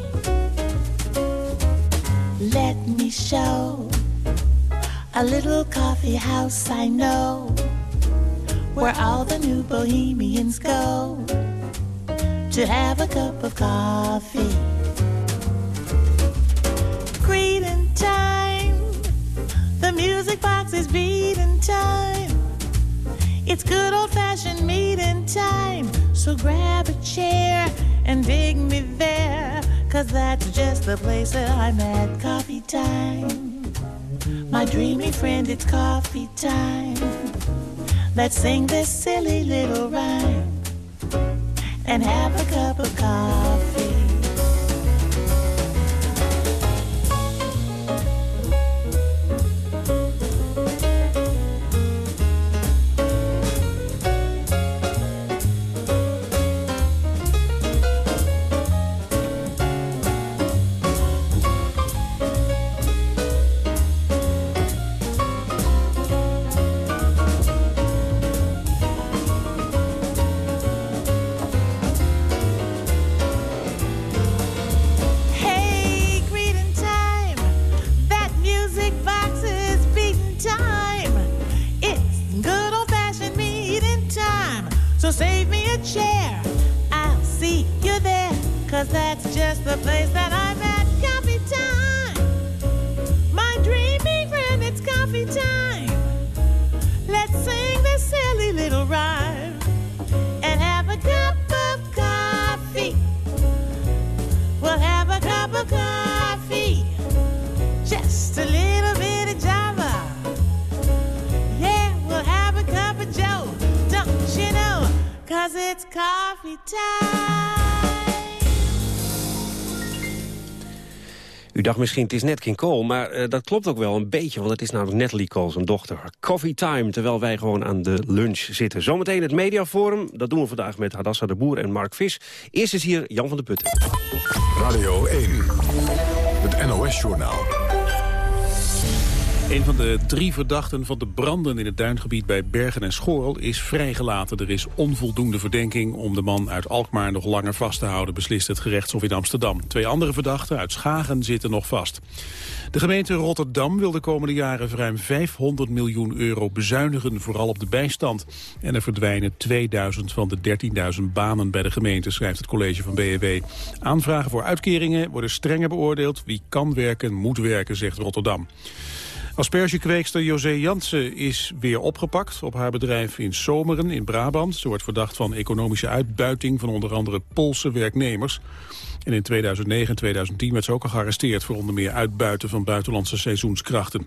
Let me show a little coffee house I know where all the new bohemians go to have a cup of coffee. Box is beating time. It's good old fashioned meeting time, so grab a chair and dig me there, cause that's just the place that I'm at coffee time. My dreamy friend, it's coffee time. Let's sing this silly little rhyme and have a cup of coffee. Misschien, het is net King Cole, maar eh, dat klopt ook wel een beetje... want het is namelijk Natalie Cole, zijn dochter. Coffee time, terwijl wij gewoon aan de lunch zitten. Zometeen het Mediaforum, dat doen we vandaag met Hadassa de Boer en Mark Vis. Eerst is hier Jan van der Putten. Radio 1, het NOS-journaal. Een van de drie verdachten van de branden in het duingebied bij Bergen en Schorl is vrijgelaten. Er is onvoldoende verdenking om de man uit Alkmaar nog langer vast te houden, beslist het gerechtshof in Amsterdam. Twee andere verdachten uit Schagen zitten nog vast. De gemeente Rotterdam wil de komende jaren ruim 500 miljoen euro bezuinigen, vooral op de bijstand. En er verdwijnen 2000 van de 13.000 banen bij de gemeente, schrijft het college van BEW. Aanvragen voor uitkeringen worden strenger beoordeeld. Wie kan werken, moet werken, zegt Rotterdam. Aspergekweekster José Jansen is weer opgepakt op haar bedrijf in Zomeren in Brabant. Ze wordt verdacht van economische uitbuiting van onder andere Poolse werknemers. En in 2009 en 2010 werd ze ook al gearresteerd voor onder meer uitbuiten van buitenlandse seizoenskrachten.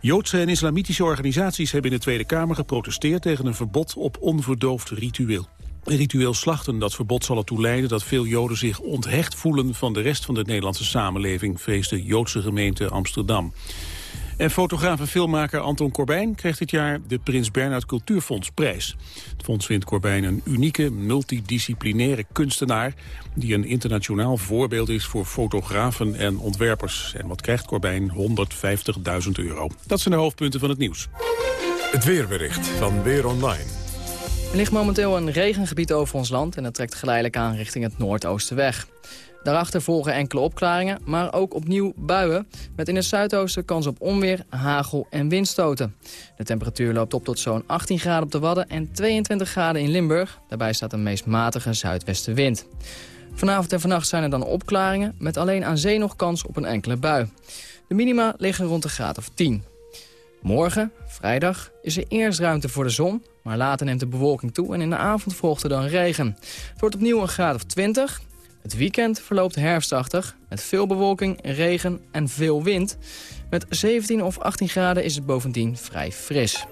Joodse en islamitische organisaties hebben in de Tweede Kamer geprotesteerd tegen een verbod op onverdoofd ritueel. Ritueel slachten, dat verbod zal ertoe leiden dat veel Joden zich onthecht voelen van de rest van de Nederlandse samenleving, vreest de Joodse gemeente Amsterdam. En fotograaf en filmmaker Anton Corbijn kreeg dit jaar de Prins Bernhard Cultuurfondsprijs. Het fonds vindt Corbijn een unieke, multidisciplinaire kunstenaar... die een internationaal voorbeeld is voor fotografen en ontwerpers. En wat krijgt Corbijn? 150.000 euro. Dat zijn de hoofdpunten van het nieuws. Het weerbericht van Weer Online. Er ligt momenteel een regengebied over ons land en dat trekt geleidelijk aan richting het noordoosten weg. Daarachter volgen enkele opklaringen, maar ook opnieuw buien... met in het zuidoosten kans op onweer, hagel en windstoten. De temperatuur loopt op tot zo'n 18 graden op de Wadden en 22 graden in Limburg. Daarbij staat een meest matige zuidwestenwind. Vanavond en vannacht zijn er dan opklaringen... met alleen aan zee nog kans op een enkele bui. De minima liggen rond de graad of 10. Morgen, vrijdag, is er eerst ruimte voor de zon... maar later neemt de bewolking toe en in de avond volgt er dan regen. Het wordt opnieuw een graad of 20... Het weekend verloopt herfstachtig, met veel bewolking, regen en veel wind. Met 17 of 18 graden is het bovendien vrij fris.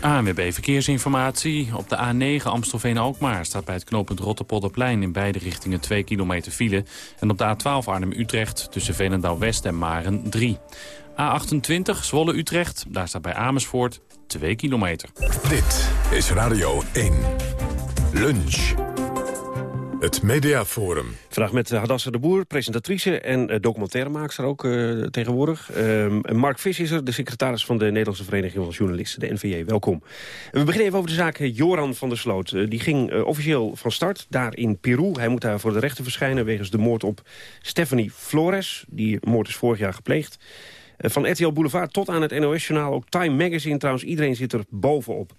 ANWB Verkeersinformatie. Op de A9 Amstelveen-Alkmaar staat bij het knooppunt Rotterpolderplein... in beide richtingen 2 kilometer file. En op de A12 Arnhem-Utrecht tussen Veenendaal-West en Maren 3. A28 Zwolle-Utrecht, daar staat bij Amersfoort 2 kilometer. Dit is Radio 1. Lunch. Het Mediaforum. Vandaag met eh, Hadassa de Boer, presentatrice en uh, documentairemaakster ook uh, tegenwoordig. Uh, Mark Vis is er, de secretaris van de Nederlandse Vereniging van Journalisten, de NVJ. Welkom. We beginnen even over de zaak Joran van der Sloot. die ging officieel van start, daar in Peru. Hij moet daar voor de rechter verschijnen wegens de moord op Stephanie Flores. Die moord is vorig jaar gepleegd. Eh, van RTL Boulevard tot aan het NOS-journaal. Ook Time Magazine trouwens. Iedereen zit er bovenop.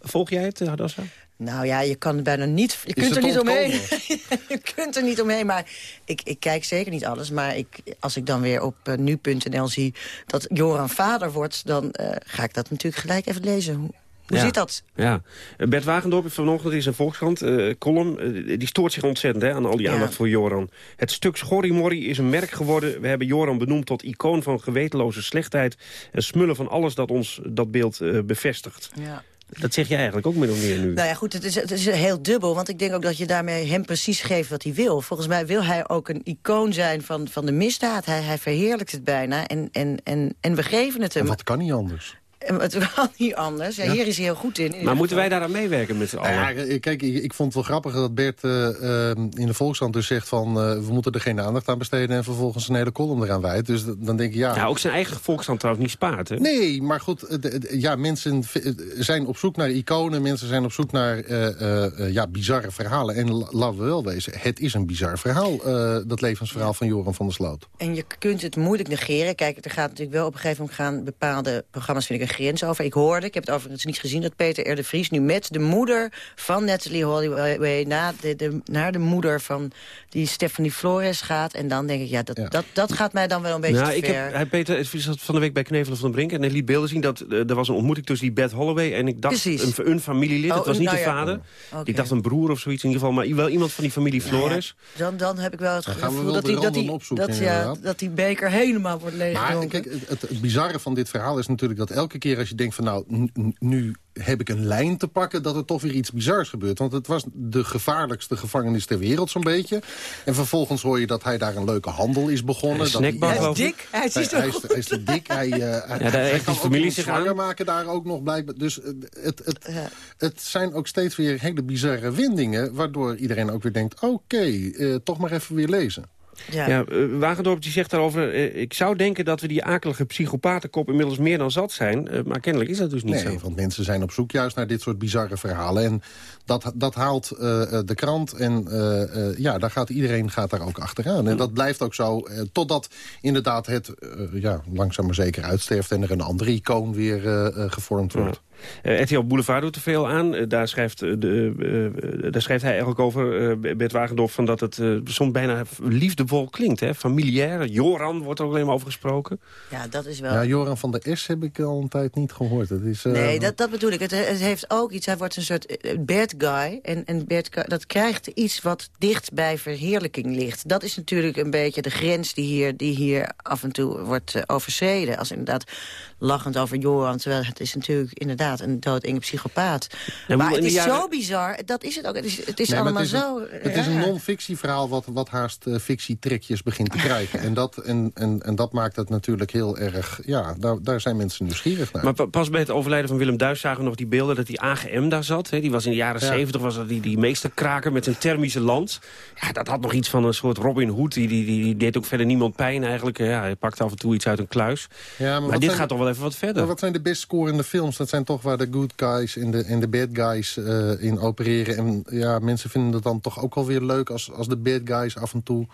Volg jij het, Hadassa? Nou ja, je kan er bijna niet... Je kunt er niet omheen. je kunt er niet omheen, maar ik, ik kijk zeker niet alles. Maar ik, als ik dan weer op uh, nu.nl zie dat Joran vader wordt... dan uh, ga ik dat natuurlijk gelijk even lezen. Hoe, hoe ja. zit dat? Ja. Bert Wagendorp vanochtend is een Volkskrant uh, column. Uh, die stoort zich ontzettend hè, aan al die aandacht ja. voor Joran. Het stuk Schorrimorri is een merk geworden. We hebben Joran benoemd tot icoon van gewetenloze slechtheid... en smullen van alles dat ons dat beeld uh, bevestigt. Ja. Dat zeg je eigenlijk ook min of meer nu. Nou ja, goed, het is, het is heel dubbel. Want ik denk ook dat je daarmee hem precies geeft wat hij wil. Volgens mij wil hij ook een icoon zijn van, van de misdaad. Hij, hij verheerlijkt het bijna. En, en, en, en we geven het hem. En wat kan niet anders? Het kan niet anders. Ja, ja. Hier is hij heel goed in. in maar moeten wij daaraan meewerken met z'n allen? Ja, kijk, ik, ik, vond het wel grappig dat Bert uh, uh, in de Volkskrant dus zegt van... Uh, we moeten er geen aandacht aan besteden en vervolgens een hele column eraan wijdt. Dus dan denk ik, ja... Ja, ook zijn eigen Volkskrant trouwens niet spaart, hè? Nee, maar goed, ja, mensen zijn op zoek naar iconen. Mensen zijn op zoek naar ja, bizarre verhalen. En laten we wel wezen, het is een bizar verhaal, dat levensverhaal van Joran van der Sloot. En je kunt het moeilijk negeren. Kijk, er gaat natuurlijk wel op een gegeven moment gaan bepaalde programma's, vind ik, een grens over. Ik hoorde, ik heb het overigens niet gezien... dat Peter R. de Vries nu met de moeder van Natalie Holloway... naar de, de, naar de moeder van die Stephanie Flores gaat. En dan denk ik, ja, dat, ja. dat, dat gaat mij dan wel een beetje nou, te ik ver. Heb, hij, Peter zat van de week bij Knevelen van den Brink... en hij liet beelden zien dat uh, er was een ontmoeting tussen die Beth Holloway... en ik dacht een, een, familielid, oh, het was niet nou de ja. vader. Okay. Ik dacht een broer of zoiets in ieder geval... maar wel iemand van die familie Flores. Ja, dan, dan heb ik wel het gevoel dat die, dat, die, dat, ja, dat die beker helemaal wordt leeggedronken. Maar kijk, het, het bizarre van dit verhaal is natuurlijk dat elke keer als je denkt van... nou, nu heb ik een lijn te pakken dat er toch weer iets bizars gebeurt. Want het was de gevaarlijkste gevangenis ter wereld zo'n beetje. En vervolgens hoor je dat hij daar een leuke handel is begonnen. Dat hij, hij is dik. Hij is, hij, hij, is, hij is te dik. Hij, uh, ja, hij, hij kan familie zich zwanger maken daar ook nog blijkbaar. Dus het, het, ja. het zijn ook steeds weer hele bizarre windingen... waardoor iedereen ook weer denkt, oké, okay, uh, toch maar even weer lezen. Ja, ja uh, Wagendorp die zegt daarover... Uh, ik zou denken dat we die akelige psychopatenkop inmiddels meer dan zat zijn. Uh, maar kennelijk is dat dus niet nee, zo. Nee, want mensen zijn op zoek juist naar dit soort bizarre verhalen. En dat, dat haalt de krant en ja, daar gaat iedereen gaat daar ook achteraan. En dat blijft ook zo totdat inderdaad het ja, langzaam maar zeker uitsterft... en er een andere icoon weer gevormd wordt. Ja. Uh, RTL Boulevard doet er veel aan. Uh, daar, schrijft, uh, de, daar schrijft hij eigenlijk over, Bert Wagendorf... Van dat het soms bijna liefdevol klinkt. Hè? Familiair. Joran wordt er ook alleen maar over gesproken. Ja, dat is wel... Ja, Joran van der S heb ik al een tijd niet gehoord. Dat is, nee, dat, dat bedoel ik. Het, het, heeft ook iets... Hij wordt een soort bad guy. En, en bad guy, dat krijgt iets wat dicht bij verheerlijking ligt. Dat is natuurlijk een beetje de grens die hier, die hier af en toe wordt overschreden. Als inderdaad lachend over Joran. Terwijl het is natuurlijk inderdaad een doodenge psychopaat. Ja, maar het is jaren... zo bizar. Dat is het ook. Het is, het is nee, allemaal het is, zo... Het is een non-fictieverhaal wat, wat haast uh, fictietrekjes begint te krijgen. en, dat, en, en, en dat maakt het natuurlijk heel erg... Ja, daar, daar zijn mensen nieuwsgierig naar. Maar pas bij het overlijden van Willem Duis zagen we nog die beelden... dat die AGM daar zat. Hè. Die was in de jaren zeventig ja. was dat die, die meesterkraker met zijn thermische land. Ja, dat had nog iets van een soort Robin Hood. Die, die, die, die deed ook verder niemand pijn eigenlijk. Ja, hij pakte af en toe iets uit een kluis. Ja, maar, maar dit gaat toch wel even wat verder. Maar wat zijn de best scorende films? Dat zijn toch waar de good guys en de, en de bad guys uh, in opereren. En ja, mensen vinden het dan toch ook wel weer leuk... als, als de bad guys af en toe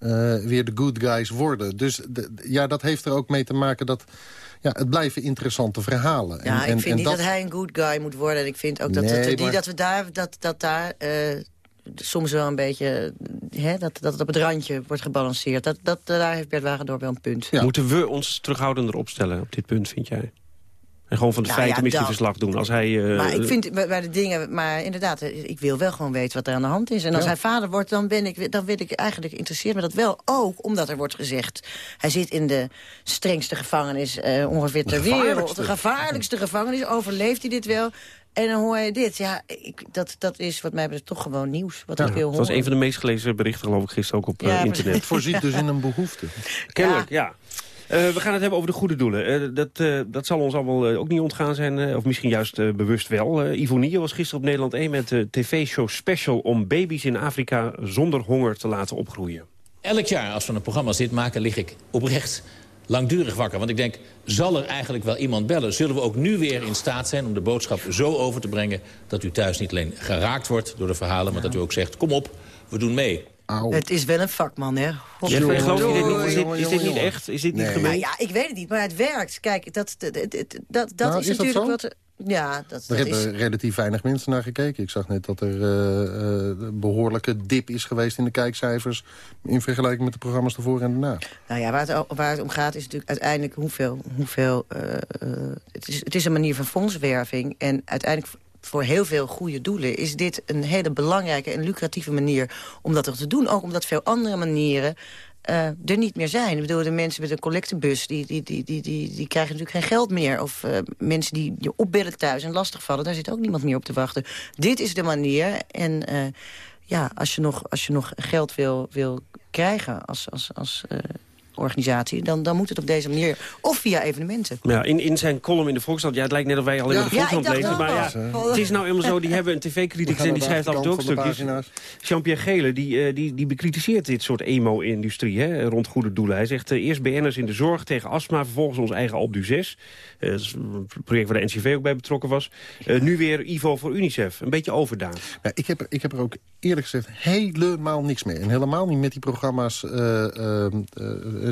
uh, weer de good guys worden. Dus de, ja, dat heeft er ook mee te maken dat... Ja, het blijven interessante verhalen. Ja, en, ik vind en niet dat... dat hij een good guy moet worden. En ik vind ook dat, Nee, die, maar- dat we daar... Dat, dat daar uh, soms wel een beetje... Hè, dat, dat het op het randje wordt gebalanceerd. Dat, dat, daar heeft Bert Wagendorp wel een punt. Moeten we ons terughoudender opstellen op dit punt, vind jij? En gewoon van de Nou feiten ja, misschien dat- verslag doen. Als hij, eh, Maar ik vind bij de dingen, maar inderdaad, eh, ik wil wel gewoon weten wat er aan de hand is. En als Ja. hij vader wordt, dan ben ik, dan weet ik eigenlijk interesseert me dat wel ook, omdat er wordt gezegd, hij zit in de strengste gevangenis eh, ongeveer ter wereld, de gevaarlijkste gevangenis. Overleeft hij dit wel? En dan hoor je dit. Ja, ik, dat, dat is wat mij betreft toch gewoon nieuws. Wat Ja, ik wil het was een van de meest gelezen berichten geloof ik gisteren ook op eh, Ja, internet. Het voorziet dus in een behoefte. Kennelijk, ja. Eh, we gaan het hebben over de goede doelen. Eh, dat, eh, dat zal ons allemaal ook niet ontgaan zijn. eh, of misschien juist bewust wel. Eh Ivonie was gisteren op Nederland 1 met de tv-show Special... om baby's in Afrika zonder honger te laten opgroeien. Elk jaar als we een programma dit maken, lig ik oprecht langdurig wakker. Want ik denk, zal er eigenlijk wel iemand bellen? Zullen we ook nu weer in staat zijn om de boodschap zo over te brengen... dat u thuis niet alleen geraakt wordt door de verhalen... maar dat u ook zegt, kom op, we doen mee. Het is wel een vakman, hè? Jeff, Godverdomme. geloof je dit niet? Is dit, is niet echt? Is dit niet Nee. gemeen? Nou ja, ik weet het niet, maar het werkt. Kijk, dat, dat, dat, dat, Nou, is, natuurlijk wat... Ja, dat, Er dat hebben is... relatief weinig mensen naar gekeken. Ik zag net dat er een behoorlijke dip is geweest in de kijkcijfers... in vergelijking met de programma's ervoor en daarna. Nou ja, waar het, waar het om gaat is natuurlijk uiteindelijk hoeveel... hoeveel eh, het, is, het is een manier van fondswerving. En uiteindelijk voor heel veel goede doelen... is dit een hele belangrijke en lucratieve manier om dat te doen. Ook omdat veel andere manieren eh, er niet meer zijn. Ik bedoel, de mensen met een collectebus... die, die, die, die, die, die krijgen natuurlijk geen geld meer. Of eh, mensen die je opbellen thuis en lastigvallen... daar zit ook niemand meer op te wachten. Dit is de manier. En eh, ja, als je nog, als je nog geld wil, wil krijgen als, als, als organisatie... Dan, dan moet het op deze manier. Of via evenementen. Ja, in, in zijn column in de Volkskrant, ja, het lijkt net of wij alleen Ja. maar de Ja, Volkskrant dacht lezen. Maar ja, het is nou helemaal zo, die hebben een tv-criticus en die schrijft af en toe ook stukjes. Jean-Pierre Gele, die, eh, die, die bekritiseert dit soort emo-industrie hè, rond goede doelen. Hij zegt eh, eerst BN'ers in de zorg tegen astma, vervolgens ons eigen Albu 6. Eh, dat is een project waar de NCV ook bij betrokken was. Eh, nu weer Ivo voor UNICEF. Een beetje overdaan. Ja, ik, heb, ik heb er ook eerlijk gezegd helemaal niks mee. En helemaal niet met die programma's eh, eh, eh,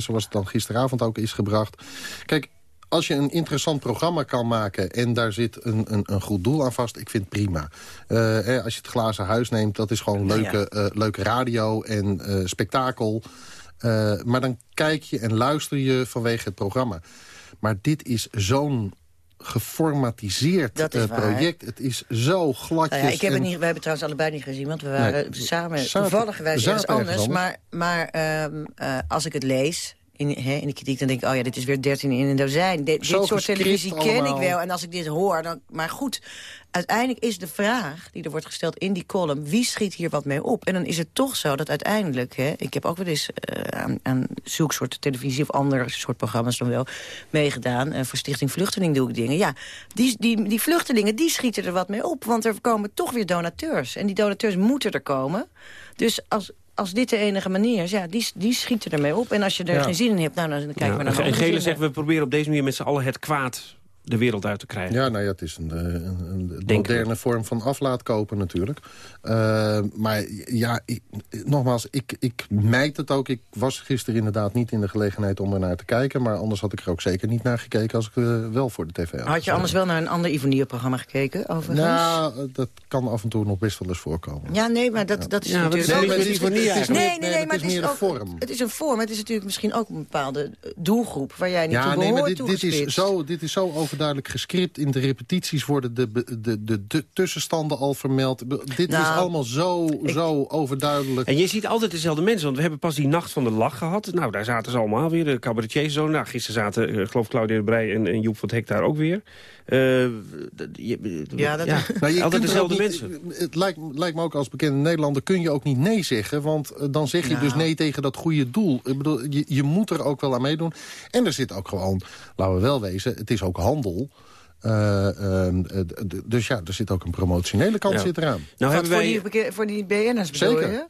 zoals het dan gisteravond ook is gebracht. Kijk, als je een interessant programma kan maken... en daar zit een, een, een goed doel aan vast, ik vind het prima. Eh, hè, als je het glazen huis neemt, dat is gewoon leuke, eh, leuke radio en eh, spektakel. Eh, maar dan kijk je en luister je vanwege het programma. Maar dit is zo'n geformatiseerd eh, project. Het is zo gladjes. Nou ja, ik heb het niet, we hebben het trouwens allebei niet gezien, want we waren Nee. samen, toevallig ergens ergens anders. anders. Maar, maar ehm, eh, als ik het lees in, hè, in de kritiek, dan denk ik, oh ja, dit is weer 13 in een dozijn. Dit, soort televisie ken ik wel. En als ik dit hoor, dan... Maar goed, uiteindelijk is de vraag die er wordt gesteld in die column... wie schiet hier wat mee op? En dan is het toch zo dat uiteindelijk... Hè, ik heb ook wel eens eh, aan, aan zulke soort televisie... of andere soort programma's dan wel meegedaan. Eh, voor Stichting Vluchteling doe ik dingen. Ja, die, die, die vluchtelingen, die schieten er wat mee op. Want er komen toch weer donateurs. En die donateurs moeten er komen. Dus als... Als dit de enige manier is, ja, die, die schieten ermee op. En als je er Ja. geen zin in hebt, nou, dan kijken Ja, we naar de en andere Gele zegt, we proberen op deze manier met z'n allen het kwaad de wereld uit te krijgen. Ja, nou ja, het is een, eh, een, een Denk moderne vorm van aflaatkopen natuurlijk. Eh, maar ja, ik, nogmaals, ik, ik mijt het ook. Ik was gisteren inderdaad niet in de gelegenheid om er naar te kijken. Maar anders had ik er ook zeker niet naar gekeken als ik eh, wel voor de tv had. Had je anders wel naar een ander Ivonier-programma gekeken, overigens? Nou, dat kan af en toe nog best wel eens voorkomen. Ja, nee, maar dat, dat is Ja, natuurlijk... mis met het is- het? Nee, nee, Nee, nee, maar het het is is meer ook... een vorm. Het is een vorm, het is natuurlijk misschien ook een bepaalde doelgroep... waar jij niet Ja, toe nee, maar behoort dit, dit, is zo, dit is zo overduidelijk gescript. In de repetities worden de, de, de, de, de tussenstanden al vermeld. Dit is Nou, allemaal zo, zo overduidelijk. En je ziet altijd dezelfde mensen, want we hebben pas die Nacht van de Lach gehad. Nou, daar zaten ze allemaal weer, de cabaretiers zo. Nou, gisteren zaten, eh, geloof ik, Claudia de Brij en, en Joep van het Hek daar ook weer. Eh, je- Ja, dat, ja, Nou, je altijd dezelfde niet- mensen. Het lijkt, lijkt me ook als bekende Nederlander kun je ook niet nee zeggen. Want eh, dan zeg je Nou. dus nee tegen dat goede doel. Ik bedoel, je, je moet er ook wel aan meedoen. En er zit ook gewoon, laten we wel wezen, het is ook handel. Eh, ehm, eh, dus ja, er zit ook een promotionele kant Ja. zit eraan. Nou Wat, voor, die, voor die BN'ers bedoel Zeker. je?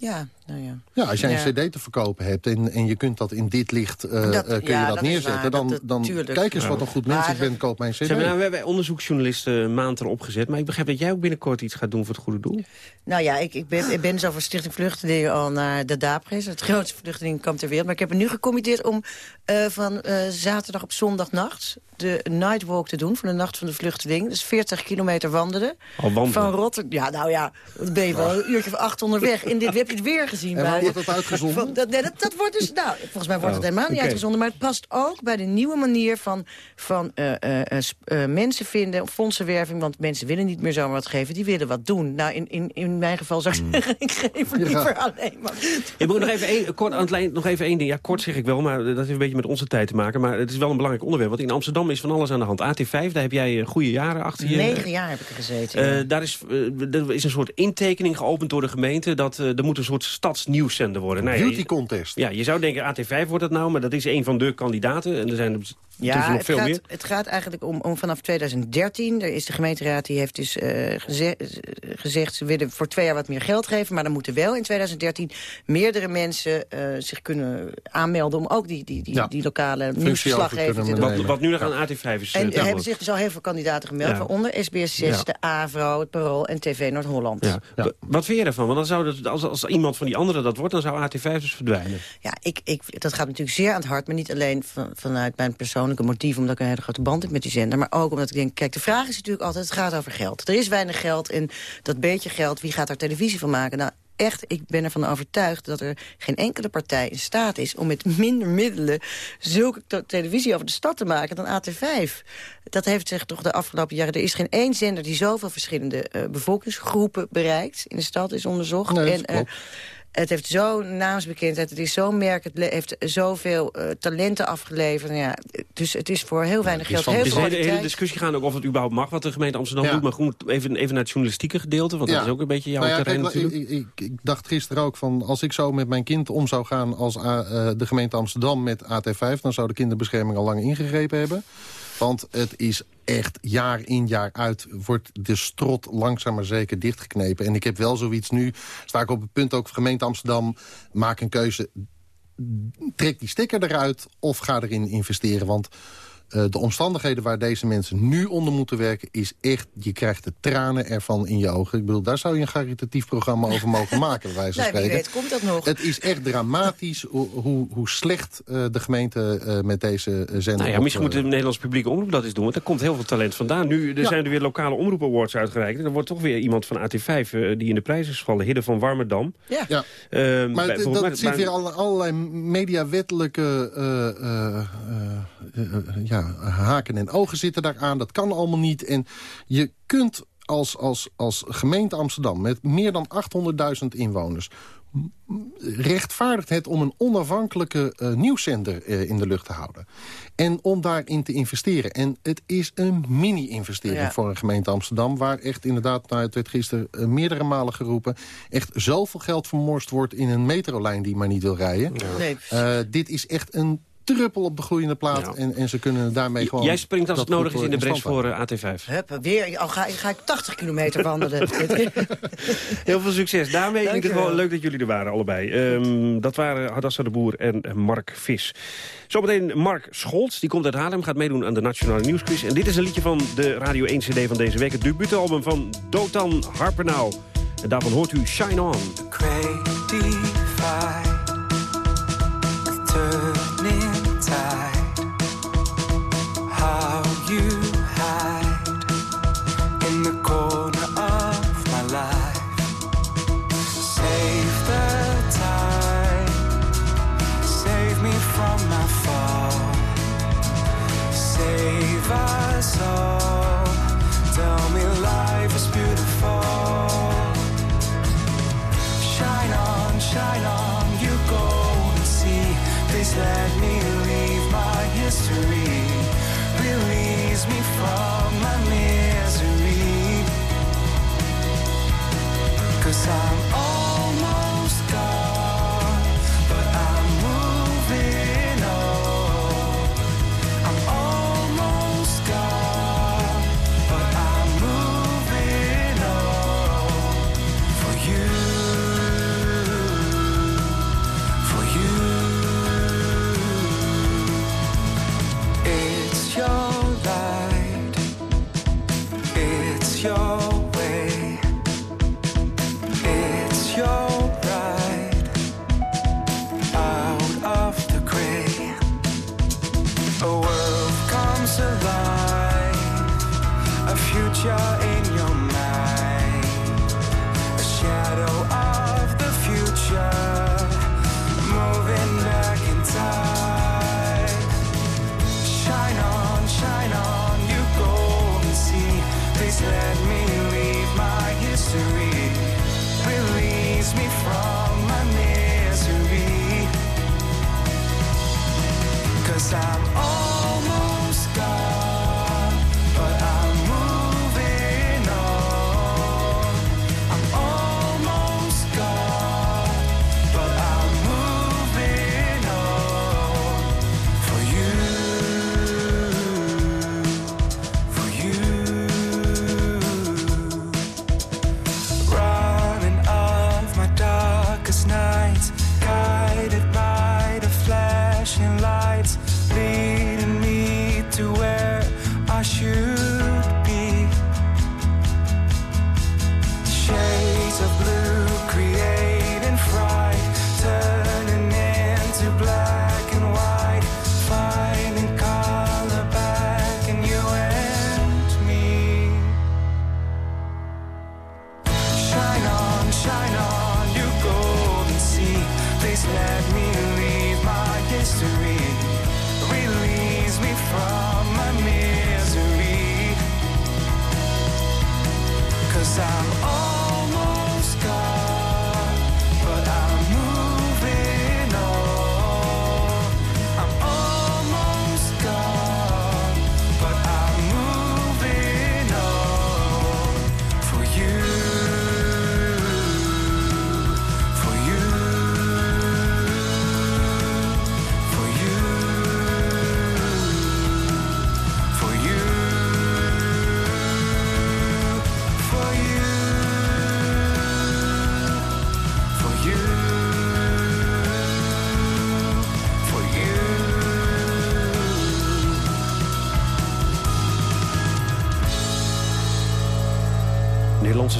Ja, nou ja. Ja, als jij Ja. een cd te verkopen hebt en, en je kunt dat in dit licht eh, Dat- eh, kun ja, je dat, neerzetten, waar, dan, dan tuurlijk. kijk eens wat een goed mens ik ben, koop mijn cd. Nou, we hebben onderzoeksjournalisten een maand erop gezet. Maar ik begrijp dat jij ook binnenkort iets gaat doen voor het goede doel. Nou ja, ik, ik, ben, ik ben zo voor Stichting Vluchtelingen al naar de DAPRES, het grootste vluchtelingenkamp ter wereld. Maar ik heb me nu gecommitteerd om eh, van eh, zaterdag op zondagnacht de Nightwalk te doen, van de Nacht van de Vluchteling. Dus 40 kilometer wandelen. Al wandelen? Van Rotterdam. Ja, nou ja, dan ben je wel een uurtje of acht onderweg. In dit, heb je het weer gezien. En waar wordt dat uitgezonden? Van- dat, nee, dat, dat wordt dus, nou, volgens mij wordt het Oh, helemaal niet oké. uitgezonden. Maar het past ook bij de nieuwe manier van, van eh, eh, eh, mensen vinden, fondsenwerving. Want mensen willen niet meer zomaar wat geven, die willen wat doen. Nou, in, in, in mijn geval zou ik zeggen, ik geef liever alleen maar. Ik moet nog even één, kort aan het lijn, nog even één ding. Ja, kort zeg ik wel, maar dat heeft een beetje met onze tijd te maken. Maar het is wel een belangrijk onderwerp. Want in Amsterdam is van alles aan de hand. AT5, daar heb jij goede jaren achter je. Negen jaar heb ik er gezeten. ja. Eh, daar is, er is een soort intekening geopend door de gemeente... dat eh, er moet een soort stadsnieuwszender worden. Nou, ja, Beauty je- contest. Ja, je zou denken AT5 wordt dat nou, maar dat is een van de kandidaten. En er zijn Ja, nog het veel gaat, meer? het gaat eigenlijk om, om vanaf 2013. Er is de gemeenteraad die heeft dus eh, geze- eh, gezegd... ze willen voor twee jaar wat meer geld geven... maar dan moeten wel in 2013 meerdere mensen eh, zich kunnen aanmelden... om ook die, die, die, Ja. die lokale Functie nieuwsverslaggever te doen. Wat, wat nu nog aan AT5 is. eh, En er hebben zich dus al heel veel kandidaten gemeld... Ja. waaronder SBS6, Ja. de AVRO, het Parool en TV Noord-Holland. Wat vind je ervan? Want dan zou dat, als, als iemand van die anderen dat wordt, dan zou AT5 dus verdwijnen. Ja, ik, ik, dat gaat natuurlijk zeer aan het hart. Maar niet alleen van, vanuit mijn persoonlijke motief... omdat ik een hele grote band heb met die zender. Maar ook omdat ik denk... Kijk, de vraag is natuurlijk altijd... het gaat over geld. Er is weinig geld en dat beetje geld... wie gaat daar televisie van maken? Nou, echt, ik ben ervan overtuigd... dat er geen enkele partij in staat is... om met minder middelen zulke te- televisie over de stad te maken dan AT5. Dat heeft zich toch de afgelopen jaren... Er is geen één zender die zoveel verschillende eh, bevolkingsgroepen bereikt. In de stad is onderzocht. Nee, en, eh. Het heeft zo'n naamsbekendheid, het is zo merk, het heeft zoveel eh, talenten afgeleverd. Nou Ja, dus het is voor heel weinig geld, heel Er is veel een hele, hele discussie gaan ook of het überhaupt mag wat de gemeente Amsterdam Ja. doet. Maar goed, even, even naar het journalistieke gedeelte, want dat is ook een beetje jouw Nou ja, terrein kijk, natuurlijk. ik, ik, ik dacht gisteren ook van... als ik zo met mijn kind om zou gaan als A- eh, de gemeente Amsterdam met AT5... dan zou de kinderbescherming al lang ingegrepen hebben. Want het is echt jaar in jaar uit wordt de strot langzaam maar zeker dichtgeknepen. En ik heb wel zoiets nu, sta ik op het punt ook... gemeente Amsterdam, maak een keuze, trek die sticker eruit... of ga erin investeren, want... eh, de omstandigheden waar deze mensen nu onder moeten werken... is echt, je krijgt de tranen ervan in je ogen. Ik bedoel, daar zou je een caritatief programma over mogen maken, bij wijze van Nee, wie spreken. weet komt dat nog. Het is echt dramatisch hoe, hoe, hoe slecht eh, de gemeente eh, met deze zender... Nou ja, op, misschien moet de Nederlandse publieke omroep dat eens doen. Want er komt heel veel talent vandaan. Nu er Ja. zijn er weer lokale omroep awards uitgereikt. En er wordt toch weer iemand van AT5 eh, die in de prijs is gevallen. Hidde van Warmerdam. Ja. Ja. Ehm, Maar bij- het- dat zit maar- weer alle- allerlei mediawettelijke eh, eh, eh, eh, ja, haken en ogen zitten daaraan. Dat kan allemaal niet. En je kunt als, als, als gemeente Amsterdam met meer dan 800.000 inwoners... rechtvaardigt het om een onafhankelijke eh, nieuwszender eh, in de lucht te houden. En om daarin te investeren. En het is een mini-investering Ja. voor een gemeente Amsterdam... waar echt inderdaad, nou, het werd gisteren eh, meerdere malen geroepen... echt zoveel geld vermorst wordt in een metrolijn die maar niet wil rijden. Nee. Dit is echt een druppel op de gloeiende plaat. Ja. En, en ze kunnen daarmee gewoon... Jij springt als het nodig is in de bres voor eh, AT5. Hup, weer, al ga, ga ik 80 kilometer wandelen. Heel veel succes. Daarmee in ieder Dankjewel. geval leuk dat jullie er waren, allebei. Ehm, dat waren Hadassa de Boer en eh, Mark Vis. Zometeen Mark Scholz, die komt uit Haarlem, gaat meedoen aan de Nationale Nieuwsquiz. En dit is een liedje van de Radio 1 CD van deze week. Het debuutalbum van Dotan Harpenau. En daarvan hoort u Shine On. great Microsoft.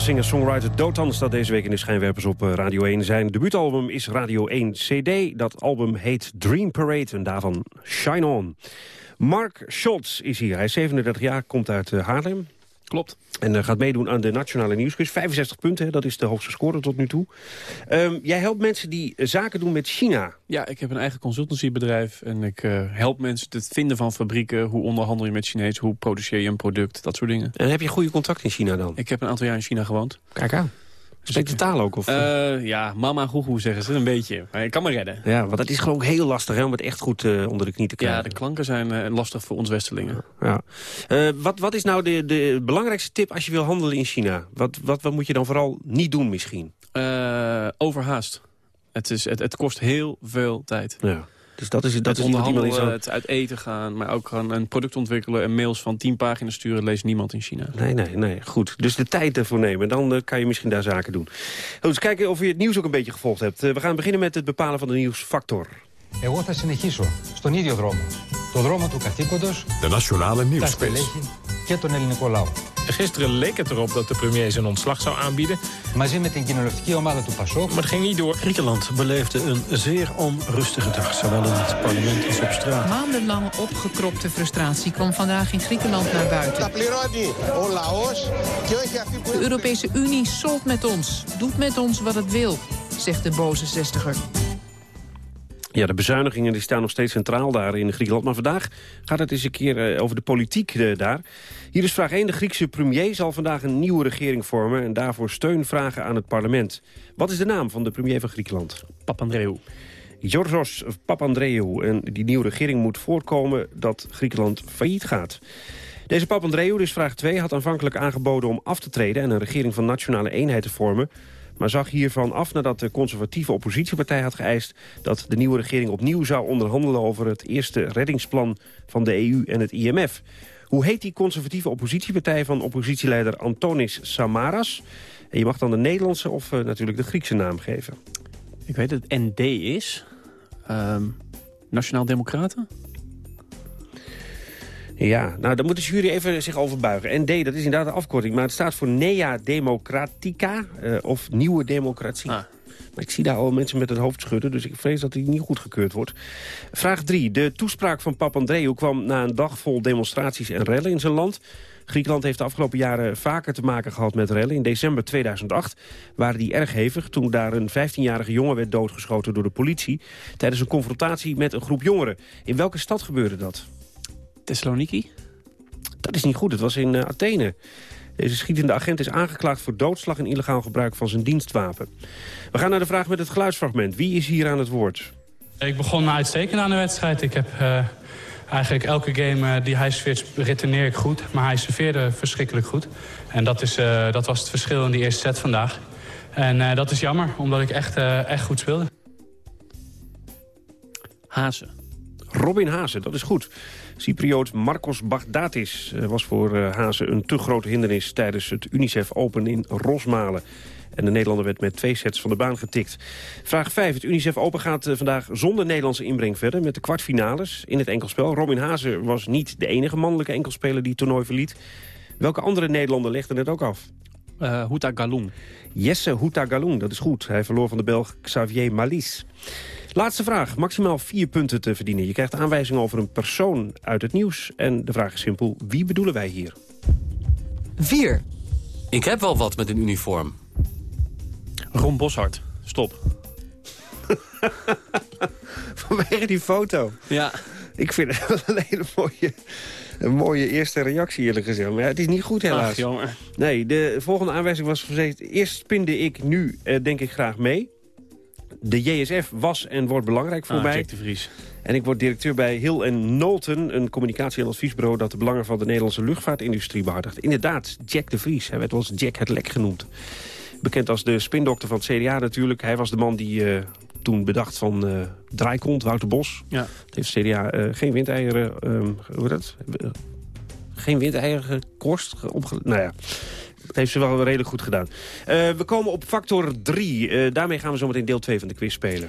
Singer-songwriter Dotan staat deze week in de schijnwerpers op eh, Radio 1. Zijn debuutalbum is Radio 1 CD. Dat album heet Dream Parade en daarvan Shine On. Mark Schultz is hier. Hij is 37 jaar, komt uit eh, Haarlem. Klopt. En uh, gaat meedoen aan de Nationale Nieuwsquiz. 65 punten, hè, dat is de hoogste score tot nu toe. Um, jij helpt mensen die uh, zaken doen met China. Ja, ik heb een eigen consultancybedrijf. En ik uh, help mensen het vinden van fabrieken. Hoe onderhandel je met Chinees? Hoe produceer je een product? Dat soort dingen. En heb je goede contact in China dan? Ik heb een aantal jaar in China gewoond. Kijk aan. Spreekt de taal ook? Of? Uh, ja, mama goegoe zeggen ze, een beetje. Maar ik kan me redden. Ja, want dat is gewoon heel lastig hè, om het echt goed uh, onder de knie te krijgen. Ja, de klanken zijn uh, lastig voor ons Westelingen. Ja. wat, wat is nou de, de belangrijkste tip als je wil handelen in China? Wat, wat, wat moet je dan vooral niet doen misschien? overhaast. Het, is, het, het kost heel veel tijd. Ja. Dus dat is, dat het is onderhandelen, zo... het uit eten gaan, maar ook gewoon een product ontwikkelen... en mails van 10 pagina's sturen, leest niemand in China. Nee, nee, nee, goed. Dus de tijd ervoor nemen, dan uh, kan je misschien daar zaken doen. Goed, eens kijken of je het nieuws ook een beetje gevolgd hebt. Uh, we gaan beginnen met het bepalen van de nieuwsfactor. Εγώ θα συνεχίσω στον ίδιο δρόμο. Το δρόμο του καθήκοντος, de nationale nieuwsquiz. και τον ελληνικό λαό. Gisteren leek het erop dat de premier zijn ontslag zou aanbieden. Μαζί με την κοινοβουλευτική ομάδα του PASOK. Maar het ging niet door. Griekenland beleefde een zeer onrustige dag, zowel in het parlement als op straat. Maandenlang opgekropte frustratie kwam vandaag in Griekenland naar buiten. De Europese Unie solt met ons, doet met ons wat het wil, zegt de boze zestiger. Ja, de bezuinigingen die staan nog steeds centraal daar in Griekenland. Maar vandaag gaat het eens een keer uh, over de politiek uh, daar. Hier is vraag 1. De Griekse premier zal vandaag een nieuwe regering vormen... en daarvoor steun vragen aan het parlement. Wat is de naam van de premier van Griekenland? Papandreou. Georgios Papandreou. En die nieuwe regering moet voorkomen dat Griekenland failliet gaat. Deze Papandreou, dus vraag 2, had aanvankelijk aangeboden om af te treden... en een regering van nationale eenheid te vormen maar zag hiervan af nadat de conservatieve oppositiepartij had geëist... dat de nieuwe regering opnieuw zou onderhandelen over het eerste reddingsplan van de EU en het IMF. Hoe heet die conservatieve oppositiepartij van oppositieleider Antonis Samaras? En je mag dan de Nederlandse of uh, natuurlijk de Griekse naam geven. Ik weet dat het ND is. Um, Nationaal Democraten? Ja, nou, daar moet de jury even zich over buigen. ND, dat is inderdaad de afkorting, maar het staat voor Nea Democratica uh, of Nieuwe Democratie. Ah. Maar ik zie daar al mensen met het hoofd schudden, dus ik vrees dat hij niet goedgekeurd wordt. Vraag 3. De toespraak van Papandreou kwam na een dag vol demonstraties en rellen in zijn land. Griekenland heeft de afgelopen jaren vaker te maken gehad met rellen. In december 2008 waren die erg hevig toen daar een 15-jarige jongen werd doodgeschoten door de politie... tijdens een confrontatie met een groep jongeren. In welke stad gebeurde dat? Thessaloniki? Dat is niet goed, het was in uh, Athene. Deze schietende agent is aangeklaagd voor doodslag en illegaal gebruik van zijn dienstwapen. We gaan naar de vraag met het geluidsfragment. Wie is hier aan het woord? Ik begon uitstekend aan de wedstrijd. Ik heb uh, eigenlijk elke game uh, die hij serveert, returneer ik goed. Maar hij serveerde verschrikkelijk goed. En dat, is, uh, dat was het verschil in die eerste set vandaag. En dat is jammer, omdat ik echt, echt goed speelde. Hazen. Robin Hazen, dat is goed. Cypriot Marcos Bagdatis was voor Hazen een te grote hindernis... tijdens het UNICEF Open in Rosmalen. En de Nederlander werd met twee sets van de baan getikt. Vraag 5. Het UNICEF Open gaat vandaag zonder Nederlandse inbreng verder... met de kwartfinales in het enkelspel. Robin Hazen was niet de enige mannelijke enkelspeler die het toernooi verliet. Welke andere Nederlander legde het ook af? Uh, Houta Galung. Jesse Houta Galung, dat is goed. Hij verloor van de Belg Xavier Malis. Laatste vraag. Maximaal vier punten te verdienen. Je krijgt aanwijzingen over een persoon uit het nieuws. En de vraag is simpel. Wie bedoelen wij hier? 4. Ik heb wel wat met een uniform. Ron Boshart. Stop. Vanwege die foto. Ja. Ik vind het wel een hele mooie, een mooie eerste reactie eerlijk gezegd. Maar ja, het is niet goed helaas. Ach, jongen. Nee, de volgende aanwijzing was gezegd... eerst spinde ik, nu eh, denk ik graag mee. De JSF was en wordt belangrijk voor ah, mij. Jack de Vries. En ik word directeur bij Hill Knowlton, een communicatie- en adviesbureau... dat de belangen van de Nederlandse luchtvaartindustrie behartigt. Inderdaad, Jack de Vries. Hij werd wel eens Jack het Lek genoemd. Bekend als de spindokter van het CDA natuurlijk. Hij was de man die uh, toen bedacht van uh, draaikont, Wouter Bos. Ja. Het heeft CDA uh, geen windeieren... Um, hoe dat? geen windeieren gekorst. Nou ja, dat heeft ze wel redelijk goed gedaan. we komen op factor 3. daarmee gaan we zometeen deel 2 van de quiz spelen.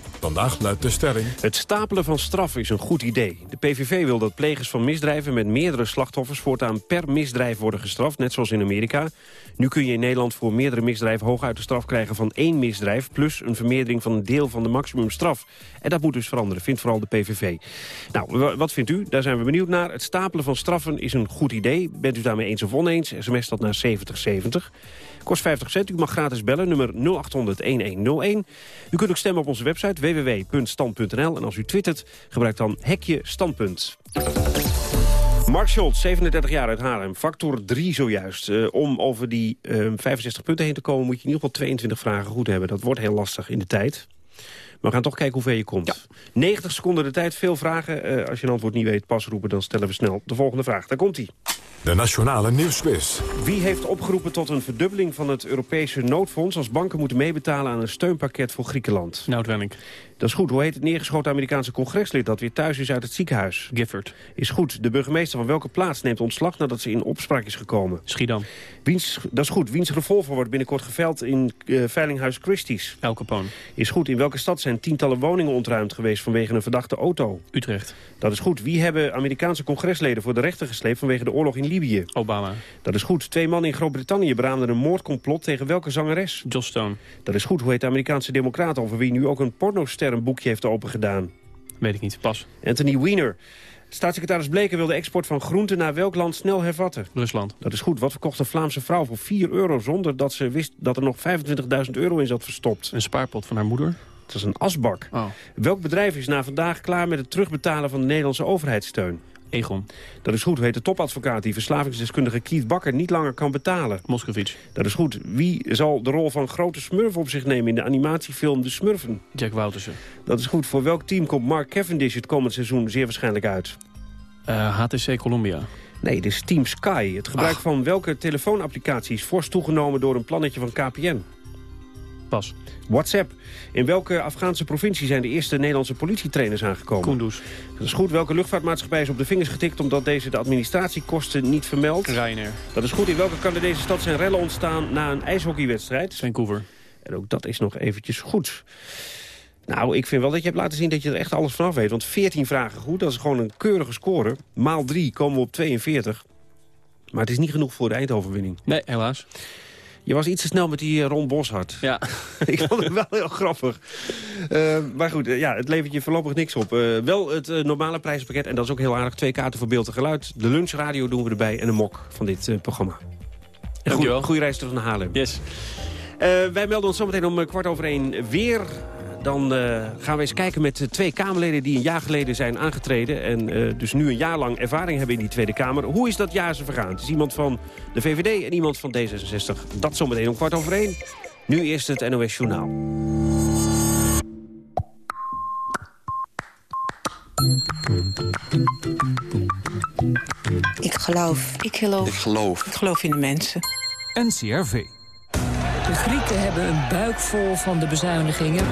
Vandaag luidt de stelling... Het stapelen van straf is een goed idee. De PVV wil dat plegers van misdrijven met meerdere slachtoffers... voortaan per misdrijf worden gestraft, net zoals in Amerika. Nu kun je in Nederland voor meerdere misdrijven hooguit de straf krijgen van één misdrijf... plus een vermeerdering van een deel van de maximumstraf. En dat moet dus veranderen, vindt vooral de PVV. Nou, wa- wat vindt u? Daar zijn we benieuwd naar. Het stapelen van straffen is een goed idee. Bent u daarmee eens of oneens? SMS dat naar 7070. Kost 50 cent. U mag gratis bellen, nummer 0800-1101. U kunt ook stemmen op onze website www.stand.nl. En als u twittert, gebruik dan hekje standpunt. Mark Scholz, 37 jaar uit Haarlem. Factor 3 zojuist. Eh, om over die eh, 65 punten heen te komen... moet je in ieder geval 22 vragen goed hebben. Dat wordt heel lastig in de tijd. Maar we gaan toch kijken hoe ver je komt. 90 seconden de tijd, veel vragen. Eh, als je een antwoord niet weet, pas roepen, dan stellen we snel de volgende vraag. Daar komt hij. De Nationale Nieuwsquiz. Wie heeft opgeroepen tot een verdubbeling van het Europese noodfonds... als banken moeten meebetalen aan een steunpakket voor Griekenland? Nout Welling. Dat is goed. Hoe heet het neergeschoten Amerikaanse congreslid... dat weer thuis is uit het ziekenhuis? Gifford. Is goed. De burgemeester van welke plaats neemt ontslag... nadat ze in opspraak is gekomen? Schiedam. Wiens, dat is goed. Wiens revolver wordt binnenkort geveld in eh, Veilinghuis Christie's? El Capone. Is goed. In welke stad zijn tientallen woningen ontruimd geweest... vanwege een verdachte auto? Utrecht. Dat is goed. Wie hebben Amerikaanse congresleden voor de rechter gesleept... vanwege de oorlog in Libië? Obama. Dat is goed. Twee mannen in Groot-Brittannië beraamden een moordcomplot tegen welke zangeres? Joss Stone. Dat is goed. Hoe heet de Amerikaanse democraat over wie nu ook een pornoster een boekje heeft opengedaan? Weet ik niet. Pas. Anthony Weiner. Staatssecretaris Bleken wil de export van groenten naar welk land snel hervatten? Rusland. Dat is goed. Wat verkocht een Vlaamse vrouw voor 4 euro zonder dat ze wist dat er nog 25.000 euro in zat verstopt? Een spaarpot van haar moeder. Dat is een asbak. Oh. Welk bedrijf is na vandaag klaar met het terugbetalen van de Nederlandse overheidssteun? Egon. Dat is goed. Hoe heet de topadvocaat die verslavingsdeskundige Keith Bakker niet langer kan betalen? Moscovici. Dat is goed. Wie zal de rol van grote smurf op zich nemen in de animatiefilm De Smurfen? Jack Woutersen. Dat is goed. Voor welk team komt Mark Cavendish het komend seizoen zeer waarschijnlijk uit? Uh, HTC Columbia. Nee, dit is Team Sky. Het gebruik Ach. van welke telefoonapplicatie is fors toegenomen door een plannetje van KPN? Pas. WhatsApp. In welke Afghaanse provincie zijn de eerste Nederlandse politietrainers aangekomen? Kunduz. Dat is goed. Welke luchtvaartmaatschappij is op de vingers getikt... omdat deze de administratiekosten niet vermeldt? Ryanair. Dat is goed. In welke Canadese stad zijn rellen ontstaan na een ijshockeywedstrijd? Vancouver. En ook dat is nog eventjes goed. Nou, ik vind wel dat je hebt laten zien dat je er echt alles vanaf weet. Want 14 vragen goed, dat is gewoon een keurige score. Maal 3 komen we op 42. Maar het is niet genoeg voor de eindoverwinning. Nee, helaas. Je was iets te snel met die eh, Ron Boshart. Ja. ik vond het wel heel grappig. Uh, maar goed, uh, ja, het levert je voorlopig niks op. Uh, wel het normale prijzenpakket, en dat is ook heel aardig. Twee kaarten voor beeld en geluid. De lunchradio doen we erbij en een mok van dit programma. Goede, goede reis terug naar Haarlem. Yes. wij melden ons zometeen om kwart over één weer dan uh, gaan we eens kijken met twee Kamerleden die een jaar geleden zijn aangetreden. En uh, dus nu een jaar lang ervaring hebben in die Tweede Kamer. Hoe is dat jaar ze vergaan? Het is iemand van de VVD en iemand van D66. Dat zometeen om kwart over één. Nu eerst het NOS Journaal. Ik geloof. Ik geloof. Ik geloof. Ik geloof in de mensen. NCRV. De Grieken hebben een buik vol van de bezuinigingen.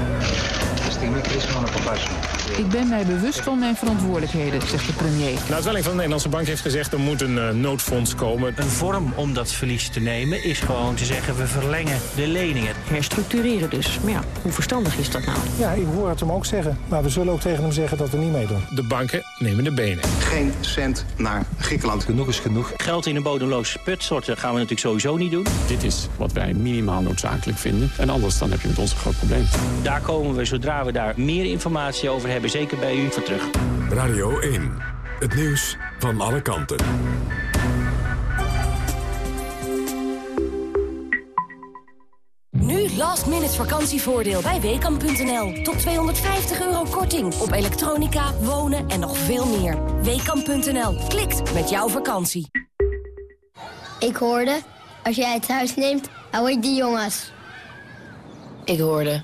Ik ben mij bewust van mijn verantwoordelijkheden, zegt de premier. De uitwelling van de Nederlandse Bank heeft gezegd... er moet een uh, noodfonds komen. Een vorm om dat verlies te nemen is gewoon te zeggen... we verlengen de leningen. Herstructureren dus. Maar ja, hoe verstandig is dat nou? Ja, ik hoor het hem ook zeggen. Maar we zullen ook tegen hem zeggen dat we niet meedoen. De banken nemen de benen. Geen cent naar Griekenland. Genoeg is genoeg. Geld in een bodemloze put storten gaan we natuurlijk sowieso niet doen. Dit is wat wij minimaal noodzakelijk vinden. En anders dan heb je met ons een groot probleem. Daar komen we, zodra we daar meer informatie over hebben, zeker bij u, voor terug. Radio 1, het nieuws van alle kanten. Nu last minute vakantievoordeel bij Weekamp.nl. Tot 250 euro korting op elektronica, wonen en nog veel meer. Weekamp.nl. Klikt met jouw vakantie. Ik hoorde, als jij het huis neemt, hou ik die jongens. Ik hoorde,